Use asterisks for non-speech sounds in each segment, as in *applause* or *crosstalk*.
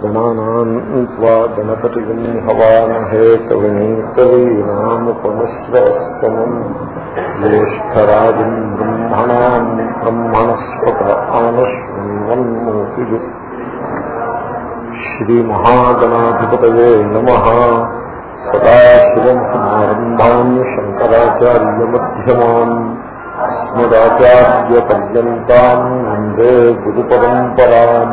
గణానాం త్వా గణపతిం హవామహే కవిం కవీనాముపమశ్రవస్తమం జ్యేష్టరాజం బ్రహ్మణాం బ్రహ్మణస్పత ఆనశ్వన్మోతి శ్రీమహాగణాధిపతయే నమ సదాశివం సమారంభాం శంకరాచార్యమ్యమాన్ అస్మదాచార్యపర్యంతం వందే గురు పరంపరాం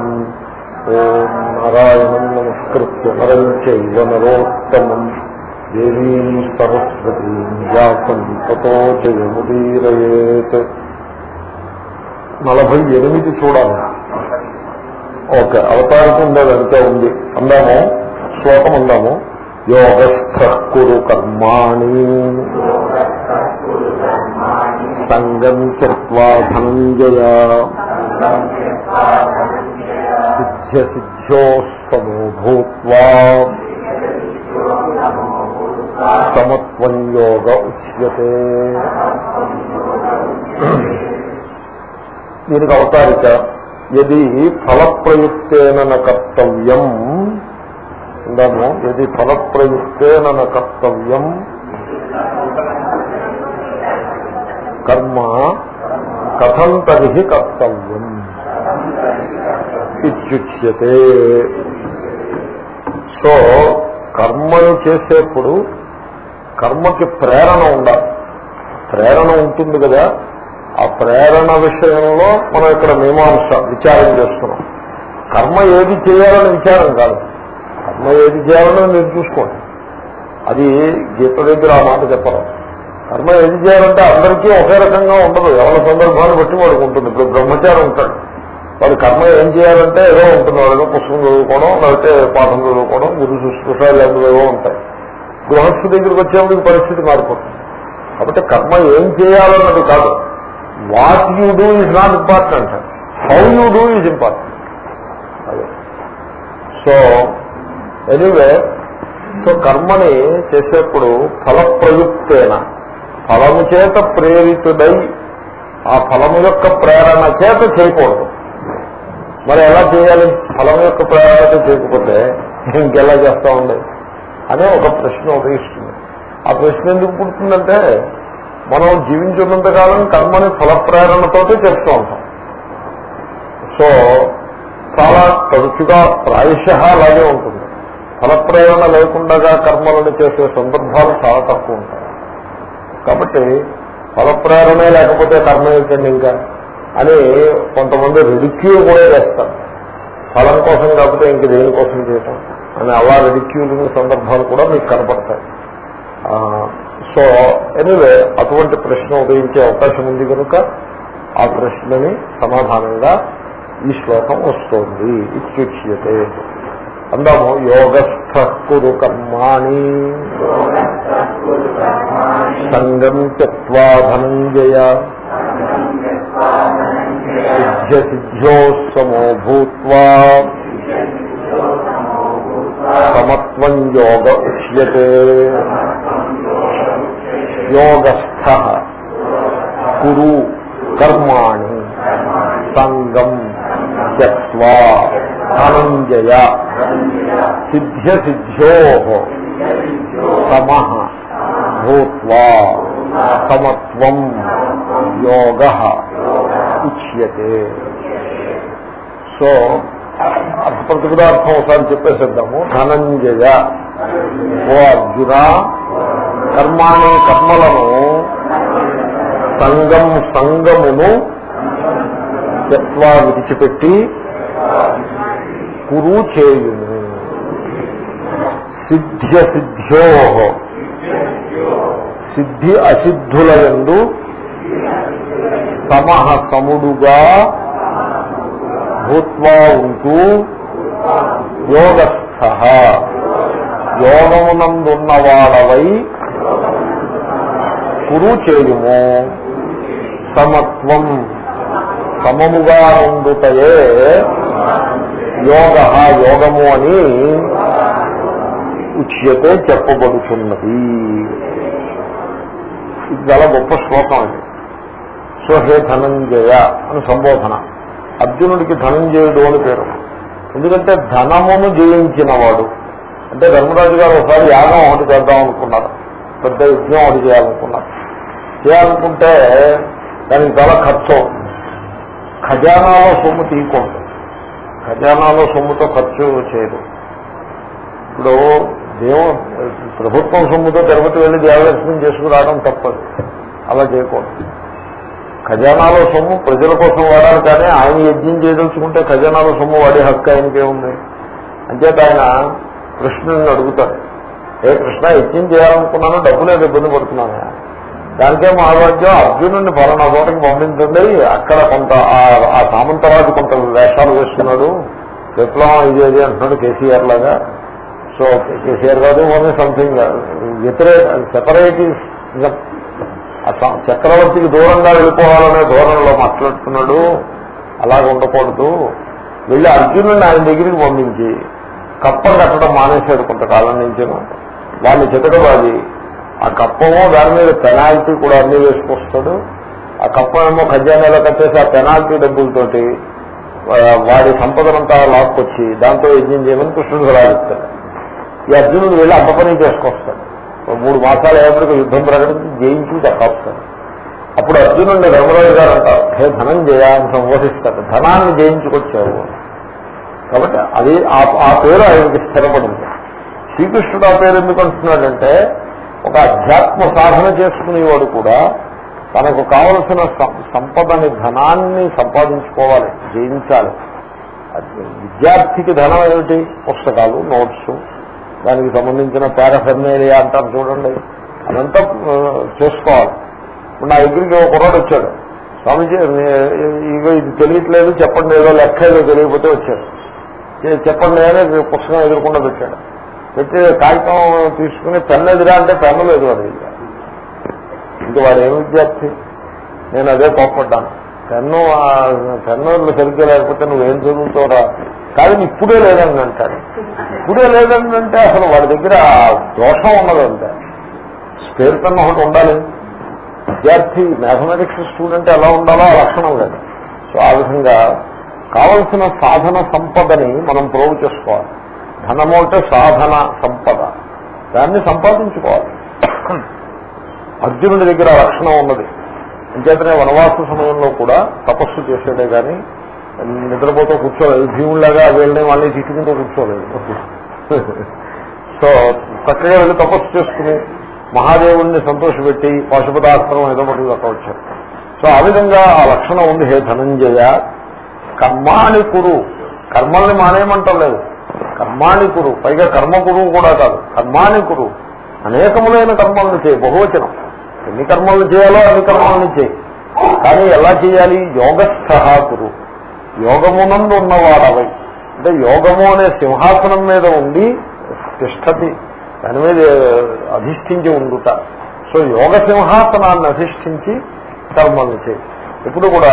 ఓం నారాయణం నమస్కృత్య నరం చైవ నరోత్తమం దేవీం సరస్వతీం వ్యాసం తతో జయముదీరయేత్ నలభై ఎనిమిది చూడాలి. ఓకే అవతారం ఉండేది అంతే ఉంది. అందాము శ్లోకం అందాము. యోగస్థ కురు కర్మాణి. సంగం త్యక్వా ధనంజయ. సిద్ధ్యోస్తమో భూత్వా. సమత్వం యోగ ఉచ్యతే. దీనికి అవతారిక ఎది ఫలప్రయుక్తేన కర్తవ్యం. అందాము ఎది ఫలప్రయుక్తేన కర్తవ్యం. కర్మ కథం తర్హి కర్తవ్యం. ఇత్యుచ్యతే సో కర్మలు చేసేప్పుడు కర్మకి ప్రేరణ ఉండాలి. ప్రేరణ ఉంటుంది కదా. ఆ ప్రేరణ విషయంలో మనం ఇక్కడ మీమాంస విచారం చేస్తున్నాం. కర్మ ఏది చేయాలని విచారం కాదు. కర్మ ఏది చేయాలని మీరు చూసుకోండి. అది గీత దగ్గర ఆ మాట చెప్పరు. కర్మ ఏది చేయాలంటే అందరికీ ఒకే రకంగా ఉండదు. ఎవరి సందర్భాన్ని బట్టి వాడుకుంటుంది ఉంటుంది. ఇప్పుడు బ్రహ్మచారం ఉంటాడు. వాడు కర్మ ఏం చేయాలంటే ఏదో ఉంటున్నాడు ఏదో పుస్తకం చదువుకోవడం లేకపోతే పాఠం చదువుకోవడం గురు శుశ్రూష ఇలాంటివి ఏవో ఉంటాయి. గృహస్థు దగ్గరికి వచ్చేందుకు పరిస్థితి మారిపోతుంది. కాబట్టి కర్మ ఏం చేయాలన్నది కాదు. What you do is not important how you do is important అదే. సో ఎనీవే సో కర్మని చేసేప్పుడు ఫలప్రయుక్తేన. ఫలము చేత ప్రేరితుడై ఆ ఫలము యొక్క ప్రేరణ చేత చేయకూడదు. మరి ఎలా చేయాలి? ఫలం యొక్క ప్రేరణ చేయకపోతే ఇంకెలా చేస్తా ఉండే? అనే ఒక ప్రశ్న ఉదయిస్తుంది ఆ ప్రశ్న ఎందుకు పుడుతుందంటే మనం జీవించున్నంతకాలం కర్మని ఫలప్రేరణతోటే చేస్తూ ఉంటాం. సో చాలా తరచుగా ప్రాయశ అలాగే ఉంటుంది. ఫలప్రేరణ లేకుండా కర్మలను చేసే సందర్భాలు చాలా తక్కువ ఉంటాయి. కాబట్టి ఫలప్రేరణే లేకపోతే కర్మ ఏంటండి ఇంకా? అని కొంతమంది రిడిక్యూల్ కూడా చేస్తారు. ఫలం కోసం కాకపోతే ఇంక దేనికోసం చేయటం? అని అలా రిడిక్యూల్ సందర్భాలు కూడా మీకు కనపడతాయి. సో ఎనివే అటువంటి ప్రశ్న ఉదయించే అవకాశం ఉంది కనుక ఆ ప్రశ్నని సమాధానంగా ఈ శ్లోకం వస్తోంది. ఇత్యుచ్యతే అందాము యోగస్థ కురు కర్మాణి. సంగం త్యక్వా ధనంజయ. సిద్ధ్యోత్సమో భూత్వా సమత్వం యోగ ఉచ్యతే యోగస్థ కురు కర్మాణి సంగం త్యక్వా ధనంజయ సిద్ధ్యసిద్ధ్యో సమ భూత్వా సమత్వం యోగ ఉచ్యతే సో అర్థప్రతిపదార్థం ఒకసారి చెప్పేసేద్దాము. ధనంజయ. ఓ అర్జున కర్మాణి కర్మలను సంగం సంగమును తత్వా విడిచిపెట్టి కురు చేయును సిద్ధ్య సిద్ధ్యో. సిద్ధి అసిద్ధుల ఎందు సమహ సముడుగా భూత్వా ఉంటూ యోగస్థ. యోగమునందున్నవాడవై కురు చేయుము సమత్వం సమముగా ఉండుటయే యోగ యోగము అని ఉచ్యతే చెప్పబడుతున్నది ఇది చాలా గొప్ప శ్లోకం అండి సో హే ధనంజయ అని సంబోధన. అర్జునుడికి ధనంజయుడు అని పేరు. ఎందుకంటే ధనమును జయించినవాడు. అంటే ధర్మరాజు గారు ఒకసారి యాగం ఒకటి చేద్దాం అనుకున్నారు. పెద్ద యజ్ఞం ఒకటి చేయాలనుకున్నారు. చేయాలనుకుంటే దానికి చాలా ఖర్చు అవుతుంది. ఖజానాలో సొమ్ము తీయకూడదు. ఖజానాలో సొమ్ముతో ఖర్చు చేయదు. ఇప్పుడు దేవ ప్రభుత్వం సొమ్ముతో తిరుపతి వెళ్ళి దేవదర్శనం చేసుకురావడం తప్పదు. అలా చేయకూడదు. ఖజానాలో సొమ్ము ప్రజల కోసం వాడాలి కానీ ఆయన యజ్ఞం చేయదలుచుకుంటే ఖజానాలో సొమ్ము వాడే హక్కు ఆయనకేముంది అంచేత ఆయన కృష్ణుని అడుగుతాడు. ఏ కృష్ణ యజ్ఞం చేయాలనుకున్నాను డబ్బు లేదు ఇబ్బంది పడుతున్నాను. దానికే మహారాజ్యం అర్జునుడిని పలానా చోటకి పంపించండి. అక్కడ కొంత ఆ- సామంతరాజు కొంత వేషాలు వేస్తున్నాడు. విప్లవం ఇది అది అంటున్నాడు కేసీఆర్ లాగా. సో కేసీఆర్ కాదు ఓన్లీ సంథింగ్ వ్యతిరేక సెపరేటివ్ చక్రవర్తికి దూరంగా వెళ్ళిపోవాలనే ధోరణిలో మాట్లాడుతున్నాడు. అలాగ ఉండకూడదు. వెళ్ళి అర్జునుడిని ఆయన దగ్గరికి పంపించి కప్పం కట్టడం మానేశాడు కొంతకాలం నుంచి. వాళ్ళని చితకబాది ఆ కప్పమో దాని మీద పెనాల్టీ కూడా అన్ని వేసుకొస్తాడు. ఆ కప్పమేమో ఖజానాలో కట్టేసి ఆ పెనాల్టీ డబ్బులతోటి వాడి సంపదనంతా లాక్కొచ్చి దాంతో యజ్ఞం చేయమని కృష్ణుడు రాజిస్తాడు ఈ అర్జునుడు వెళ్ళి అంత పని చేసుకొస్తాడు. మూడు మాసాలు అయినప్పటికీ యుద్ధం ప్రకటించి జయించి దక్కొస్తాడు అప్పుడు అర్జునుడు ధర్మరాజు గారు అంటారు హే ధనం జయాన్ని సంబోధిస్తాడు ధనాన్ని జయించుకొచ్చావు. కాబట్టి అది ఆ- ఆ పేరు ఆయనకి స్థిరపడింది. శ్రీకృష్ణుడు ఆ పేరు ఎందుకు అంటున్నాడంటే ఒక అధ్యాత్మ సాధన చేసుకునేవాడు కూడా తనకు కావలసిన సంపదని ధనాన్ని సంపాదించుకోవాలి జయించాలి. విద్యార్థికి ధనం ఏమిటి? పుస్తకాలు నోట్స్ దానికి సంబంధించిన పారాఫెర్నేరియా అంటారు చూడండి. అదంతా చూసుకోవాలి చేసుకోవాలి. ఇప్పుడు నా దగ్గరికి ఒక కుర్రాడు వచ్చాడు. స్వామిజీ ఇగో ఇది తెలియట్లేదు చెప్పండి ఏదో లెక్క ఏదో తెలియకపోతే వచ్చాడు. చెప్పండి అని పుస్తకం ఎదురకుండా పెట్టాడు. పెట్టి కాగితం తీసుకుని పెన్ను ఎదురా అంటే పెన్ను లేదు వాడి దగ్గర. ఇంక వాడు ఏమి విద్యార్థి? నేను అదే కోప్పడ్డాను. పెన్ను పెన్ను సరిగ్గా లేకపోతే నువ్వేం చదువుతావురా? కానీ ఇప్పుడే లేదని అంటాడు ఇప్పుడే లేదని అంటే అసలు వాడి దగ్గర ఆ దోషం ఉన్నదంటే స్పేర్ పెన్ ఒకటి ఉండాలి. విద్యార్థి మ్యాథమెటిక్స్ స్టూడెంట్ ఎలా ఉండాలో ఆ లక్షణం లేదు. సో ఆ విధంగా కావలసిన సాధన సంపదని మనం ప్రోగు చేసుకోవాలి. ధనము అంటే సాధన సంపద. దాన్ని సంపాదించుకోవాలి. అర్జునుడి దగ్గర లక్షణం ఉన్నది. అంచేతనే వనవాస సమయంలో కూడా తపస్సు చేసేదే కానీ నిద్రపోతూ కూర్చోలేదు. భీములాగా వీళ్ళని వాళ్ళని తిట్టుకుంటూ కూర్చోలేదు. సో చక్కగా వెళ్ళి తపస్సు చేసుకుని మహాదేవుణ్ణి సంతోషపెట్టి పశుపదాస్త్రం ఏదో మటుకు వచ్చారు. సో ఆ విధంగా ఆ లక్షణం ఉంది. హే ధనంజయ కర్మాణి కురు. కర్మల్ని మానేయమంటలేదు కర్మాణి కురు. పైగా కర్మ గురువు కూడా కాదు. కర్మాణి కురు. అనేకములైన కర్మలను చేయి. బహువచనం. ఎన్ని కర్మలు చేయాలో అన్ని కర్మలను చేయి. కానీ ఎలా చేయాలి? యోగస్థ కురు. యోగమునందు ఉన్నవాడవై. అంటే యోగము అనే సింహాసనం మీద ఉండి తిష్టతి దాని మీద అధిష్ఠించి ఉండుట. సో యోగ సింహాసనాన్ని అధిష్ఠించి కర్మల్ని చేయి. ఇప్పుడు కూడా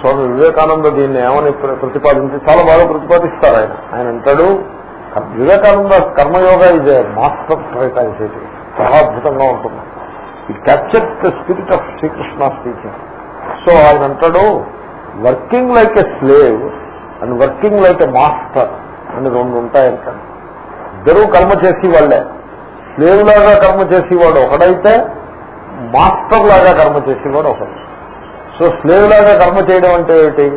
స్వామి వివేకానంద దీన్ని ఏమని ప్రతిపాదించి చాలా బాగా ప్రతిపాదిస్తారు ఆయన. ఆయన అంటాడు వివేకానంద కర్మయోగ ఇది మాస్టర్ ట్రైట్ చాలా అద్భుతంగా ఉంటుంది. It capture the spirit of Srikrishna preaching so ఆయన అంటాడు working like a slave and working like a master అని రెండు ఉంటాయంటాడు ఇద్దరూ కర్మ చేసి వాళ్ళే స్లేవ్ లాగా కర్మ చేసేవాడు ఒకడైతే మాస్టర్ లాగా కర్మ చేసేవాడు ఒకడు. సో స్లేవ్ లాగా కర్మ చేయడం అంటే ఏమిటి?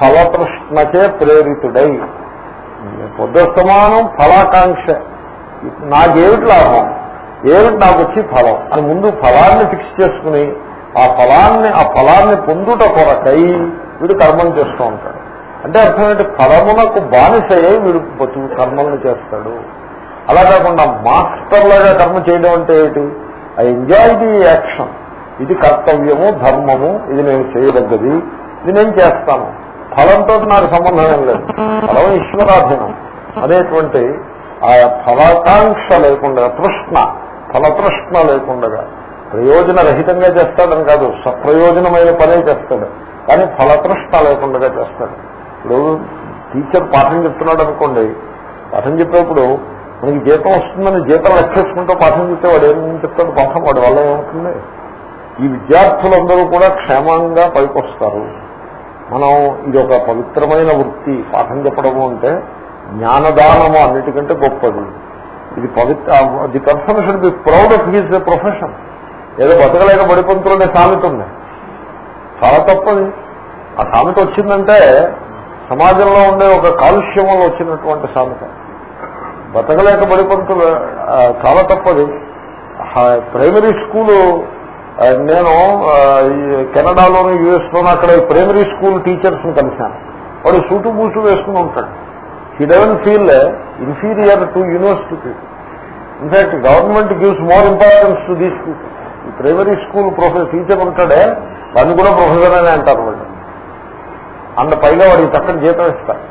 ఫలతృష్ణచే ప్రేరితుడై. పొద్దుస్తమానం ఫలాకాంక్ష. నాకేమిటి లాభం? ఏమిటి నాకు వచ్చి ఫలం? అని ముందు ఫలాన్ని ఫిక్స్ చేసుకుని ఆ ఫలాన్ని ఆ ఫలాన్ని పొందుట కొరకై వీడు కర్మలు చేస్తూ ఉంటాడు. అంటే అర్థం ఏంటి? ఫలమునకు బానిసయ్యే వీడు బతుకు కర్మలను చేస్తాడు. అలా కాకుండా మాస్టర్ లాగా కర్మ చేయడం అంటే ఏమిటి ఐ ఎంజాయ్ ది యాక్షన్. ఇది కర్తవ్యము ధర్మము ఇది నేను చేయదగ్గది ఇది నేను చేస్తాను. ఫలంతో నాకు సంబంధం ఏం లేదు. ఫలం ఈశ్వరాధీనం. అనేటువంటి ఆ ఫలాకాంక్ష లేకుండా తృష్ణ ఫలతృష్ణ లేకుండా ప్రయోజన రహితంగా చేస్తాడని కాదు సప్రయోజనమైన పనే చేస్తాడు. కానీ ఫలతృష్ట లేకుండా చేస్తాడు. ఇప్పుడు టీచర్ పాఠం చెప్తున్నాడు అనుకోండి పాఠం చెప్పేప్పుడు మనకి జీతం వస్తుందని జీతం లెక్కేసుకుంటూ పాఠం చెప్తే వాడు ఏం చెప్తాడు పాఠం? వాడి వల్ల ఏమవుతుంది ఈ విద్యార్థులందరూ కూడా క్షేమంగా పైకొస్తారు. మనం ఇది ఒక పవిత్రమైన వృత్తి పాఠం చెప్పడము అంటే జ్ఞానదానము అన్నిటికంటే గొప్పది. ఇది పవిత్ర the person should be proud of his profession. ఏదో బతకలేక బడిపంతులనే అనే సామెత చాలా తప్పది. ఆ సామెత వచ్చిందంటే సమాజంలో ఉండే ఒక కాలుష్యంలో వచ్చినటువంటి సామెత. బతకలేక బడిపంతులు చాలా తప్పది. హ- ప్రైమరీ స్కూలు నేను ఈ కెనడాలోను యుఎస్లోను అక్కడ ప్రైమరీ స్కూల్ టీచర్స్ని కలిశాను. వాడు సూటు బూసు వేసుకుని ఉంటాడు. He even feel inferior to university in fact government gives more importance to these people ఈ ప్రైమరీ స్కూల్ ప్రొఫెసర్ టీచర్ ఉంటాడే వాడిని కూడా ప్రొఫెసర్ అనే అంటారు వాళ్ళు. అంత పైగా వాడికి చక్కటి జీతం ఇస్తారు.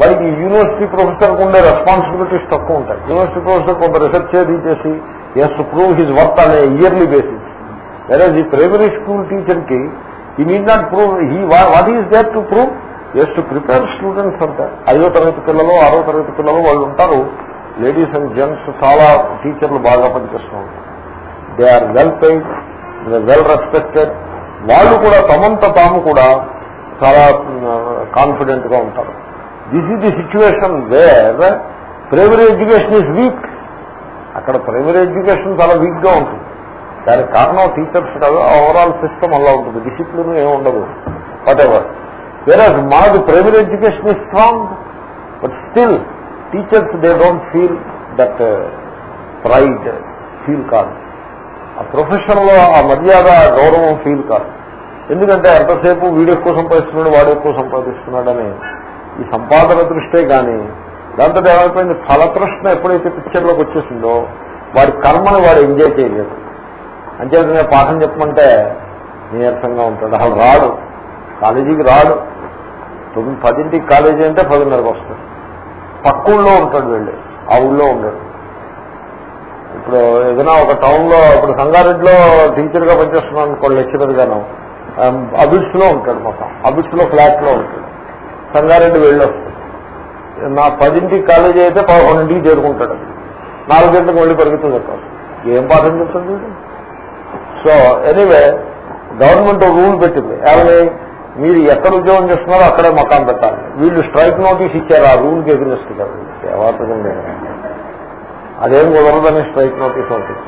వాడికి యూనివర్సిటీ ప్రొఫెసర్కి ఉండే రెస్పాన్సిబిలిటీస్ తక్కువ ఉంటాయి. యూనివర్సిటీ ప్రొఫెసర్ కొంత రీసెర్చ్ అది చేసి has to prove his work అనే ఇయర్లీ బేసిస్ వేరే ఈ ప్రైమరీ స్కూల్ టీచర్కి he need not prove he what is there to prove has to prepare students అంతా ఐదో తరగతి పిల్లలు ఆరో తరగతి పిల్లలు వాళ్ళు ఉంటారు. లేడీస్ అండ్ జెంట్స్ చాలా టీచర్లు బాగా పనిచేస్తూ ఉంటారు. They are well paid well respected. వాళ్ళు కూడా తమంత తాము కూడా చాలా కాన్ఫిడెంట్గా ఉంటారు. This is the situation where primary education is weak అక్కడ ప్రైమరీ ఎడ్యుకేషన్ చాలా వీక్గా ఉంటుంది. దానికి కారణం టీచర్స్ కాదు ఓవరాల్ సిస్టమ్ అలా ఉంటుంది. డిసిప్లిన్ ఏమి ఉండదు. వాట్ ఎవర్ వేరే మాది primary education is strong but still teachers they don't feel that pride feel కాదు. ఆ ప్రొఫెషన్లో ఆ మర్యాద గౌరవం ఫీల్ కాదు. ఎందుకంటే ఎంతసేపు వీడు ఎక్కువ సంపాదిస్తున్నాడు వాడు ఎక్కువ సంపాదిస్తున్నాడని ఈ సంపాదన దృష్టే కానీ దాంతో ఏమైపోయింది? ఫలతృష్ణ ఎప్పుడైతే పిక్చర్లోకి వచ్చేసిందో వాడి కర్మను వాడు ఎంజాయ్ చేయలేదు. అంచేతనే పాఠం చెప్పమంటే నీరసంగా ఉంటాడు. అసలు రాడు. కాలేజీకి రాడు. తొమ్మిది పదింటికి కాలేజీ అంటే పదిన్నరకు వస్తాడు. పక్క ఊళ్ళో ఉంటాడు వెళ్ళి. ఆ ఊళ్ళో ఉండడు. ఇప్పుడు ఏదైనా ఒక టౌన్లో ఇప్పుడు సంగారెడ్డిలో టీచర్గా పనిచేస్తున్నాను అనుకోండి లెక్చరర్ గాను అబిడ్స్లో ఉంటాడు మొత్తం అబిడ్స్లో ఫ్లాట్లో ఉంటాడు. సంగారెడ్డి వెళ్ళొస్తాడు. నా పదింటికి కాలేజీ అయితే పదకొండింటికి చేరుకుంటాడు. నాలుగు గంటలకు మళ్ళీ పరిగెత్తులు చెప్తాడు ఏం పాఠం చెప్తుంది సో ఎనీవే గవర్నమెంట్ ఒక రూల్ పెట్టింది. ఏమని? మీరు ఎక్కడ ఉద్యోగం చేస్తున్నారో అక్కడే మకాం పెట్టాలి. వీళ్ళు స్ట్రైక్ నోటీస్ ఇచ్చారు ఆ రూల్కి ఎదురేస్తున్నారు దేవాతకం లేదు. అదేం కుదరదని స్ట్రైక్ నోటీస్ అవుతుంది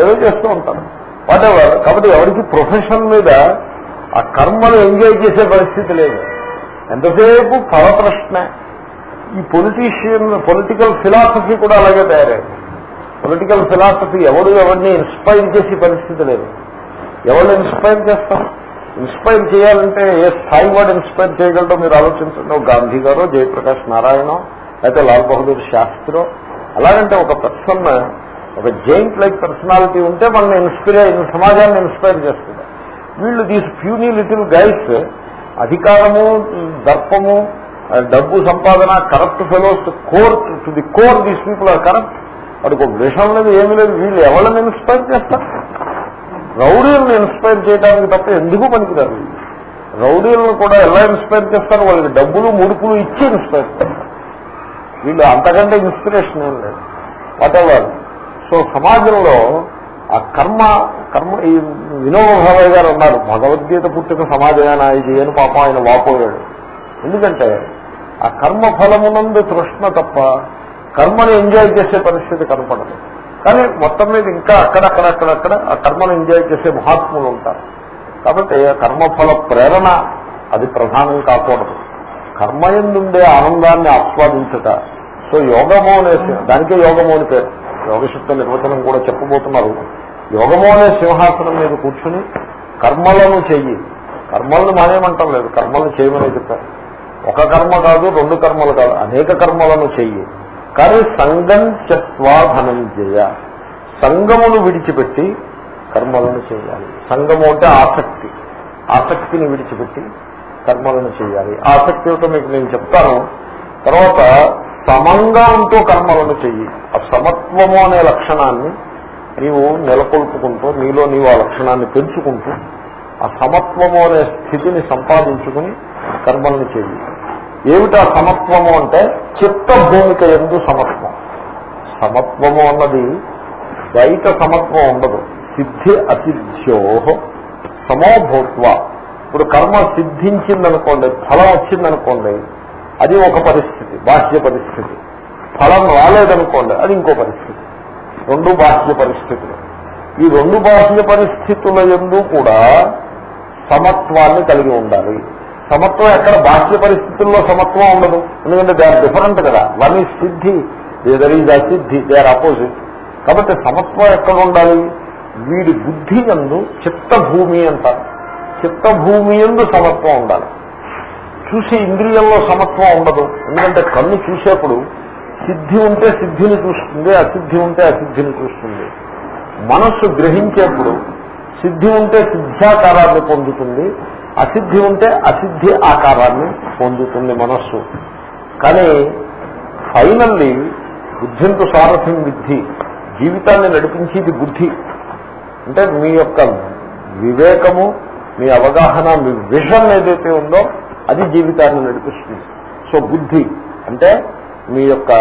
ఏదో చేస్తూ ఉంటారు వాట్ ఎవర్ కాబట్టి ఎవరికి ప్రొఫెషన్ మీద ఆ కర్మను ఎంజాయ్ చేసే పరిస్థితి లేదు. ఎంతసేపు ఫలప్రశ్న ఈ పొలిటీషియన్ పొలిటికల్ ఫిలాసఫీ కూడా అలాగే తయారైంది. పొలిటికల్ ఫిలాసఫీ ఎవడు ఎవరిని ఇన్స్పైర్ చేసే పరిస్థితి లేదు. ఎవరు ఇన్స్పైర్ చేస్తారు? ఇన్స్పైర్ చేయాలంటే ఏ స్థాయి వాడు ఇన్స్పైర్ చేయగలడో మీరు ఆలోచించండి. ఒక గాంధీ గారో జయప్రకాష్ నారాయణ లేకపోతే లాల్ బహదూర్ శాస్త్రో అలాగంటే ఒక పర్సన్ ఒక జైంట్ లైక్ పర్సనాలిటీ ఉంటే మనల్ని ఇన్స్పైర్ సమాజాన్ని ఇన్స్పైర్ చేస్తుంది. వీళ్ళు దీస్ ప్యూనీ లిటిల్ గైడ్స్ అధికారము దర్పము డబ్బు సంపాదన corrupt fellows core to the core these people are corrupt వాడికి ఒక విషయం లేదు ఏమీ లేదు వీళ్ళు ఎవరిని ఇన్స్పైర్ చేస్తారు? రౌడీలను ఇన్స్పైర్ చేయడానికి తప్ప ఎందుకు పనికిరారు రౌడీలను కూడా ఎలా ఇన్స్పైర్ చేస్తారు? వాళ్ళకి డబ్బులు ముడుపులు ఇచ్చి ఇన్స్పైర్ చేస్తారు. వీళ్ళు అంతకంటే ఇన్స్పిరేషన్ ఏం లేదు. వాట్ ఎవర్ సో సమాజంలో ఆ కర్మ కర్మ ఈ వినోద గారు అన్నారు భగవద్గీత పుట్టిన సమాజమేనా ఇది అని పాపం ఆయన వాపోయాడు. ఎందుకంటే ఆ కర్మ ఫలమునందు తృష్ణ తప్ప కర్మను ఎంజాయ్ చేసే పరిస్థితి కనపడదు. కానీ మొత్తం మీద ఇంకా అక్కడక్కడక్కడక్కడ ఆ కర్మను ఎంజాయ్ చేసే మహాత్ములు ఉంటారు. కాబట్టి ఆ కర్మఫల ప్రేరణ అది ప్రధానం కాకూడదు. కర్మయందుండే ఆనందాన్ని ఆస్వాదించట. సో యోగము అనే దానికే యోగము అని పేరు. యోగశక్త నిర్వచనం కూడా చెప్పబోతున్నారు. యోగము అనే సింహాసనం మీద కూర్చుని కర్మలను చెయ్యి. కర్మలను మానేయమంటాం లేదు. కర్మలను చేయమని చెప్పారు. ఒక కర్మ కాదు రెండు కర్మలు కాదు. అనేక కర్మలను చెయ్యి. కానీ సంగం చత్వా ధనంజయ సంగమును విడిచిపెట్టి కర్మలను చేయాలి. సంగము అంటే ఆసక్తి. ఆసక్తిని విడిచిపెట్టి కర్మలను చేయాలి. ఆసక్తి ఏమిటో మీకు నేను చెప్తాను. తర్వాత సమంగా ఉంటూ కర్మలను చెయ్యి. ఆ సమత్వము అనే లక్షణాన్ని నీవు నెలకొల్పుకుంటూ నీలో నీవు ఆ లక్షణాన్ని పెంచుకుంటూ ఆ సమత్వము అనే స్థితిని సంపాదించుకుని కర్మల్ని చెయ్యి. ఏమిటా సమత్వము అంటే చిత్త భూమిక ఎందు సమత్వం. సమత్వము అన్నది బయట సమత్వం ఉండదు. సిద్ధి అసిద్ధ్యో సమోభూత్వ. ఇప్పుడు కర్మ సిద్ధించిందనుకోండి ఫలం వచ్చిందనుకోండి అది ఒక పరిస్థితి బాహ్య పరిస్థితి. ఫలం రాలేదనుకోండి అది ఇంకో పరిస్థితి. రెండు బాహ్య పరిస్థితులు. ఈ రెండు బాహ్య పరిస్థితుల ఎందు కూడా సమత్వాన్ని కలిగి ఉండాలి. సమత్వం ఎక్కడ బాహ్య పరిస్థితుల్లో సమత్వం ఉండదు. ఎందుకంటే దే ఆర్ డిఫరెంట్ కదా. వన్ ఈ సిద్ధి దేదర్ ఈజ్ అసిద్ధి దే ఆర్ అపోజిట్ కాబట్టి సమత్వం ఎక్కడ ఉండాలి? వీడి బుద్ధి నందు చిత్తభూమి అంటారు. చిత్తభూమి ఎందు సమత్వం ఉండాలి. చూసే ఇంద్రియంలో సమత్వం ఉండదు. ఎందుకంటే కన్ను చూసేప్పుడు సిద్ధి ఉంటే సిద్ధిని చూస్తుంది అసిద్ధి ఉంటే అసిద్ధిని చూస్తుంది. మనస్సు గ్రహించేప్పుడు సిద్ధి ఉంటే సిద్ధ్యాకారాన్ని పొందుతుంది అసిద్ధి ఉంటే అసిద్ధి ఆకారాన్ని పొందుతుంది మనస్సు. కానీ ఫైనల్లీ బుద్ధింతు సారథ్యం విద్ధి జీవితాన్ని నడిపించేది బుద్ధి. అంటే మీ యొక్క వివేకము మీ అవగాహన మీ విషన్ ఏదైతే ఉందో అది జీవితాన్ని నడిపిస్తుంది. సో బుద్ధి అంటే మీ యొక్క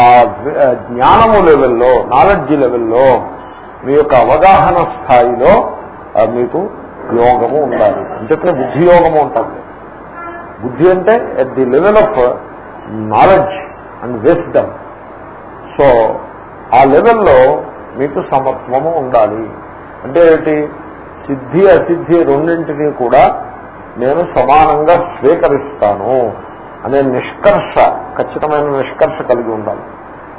ఆ జ్ఞానము లెవెల్లో నాలెడ్జ్ లెవెల్లో మీ యొక్క అవగాహన స్థాయిలో మీకు యోగము ఉండాలి. అంటే బుద్ధి యోగము ఉంటుంది. బుద్ధి అంటే at the level of knowledge and wisdom so ఆ లెవెల్లో మీకు సమత్వము ఉండాలి. అంటే ఏమిటి సిద్ధి అసిద్ధి రెండింటినీ కూడా నేను సమానంగా స్వీకరిస్తాను అనే నిష్కర్ష ఖచ్చితమైన నిష్కర్ష కలిగి ఉండాలి.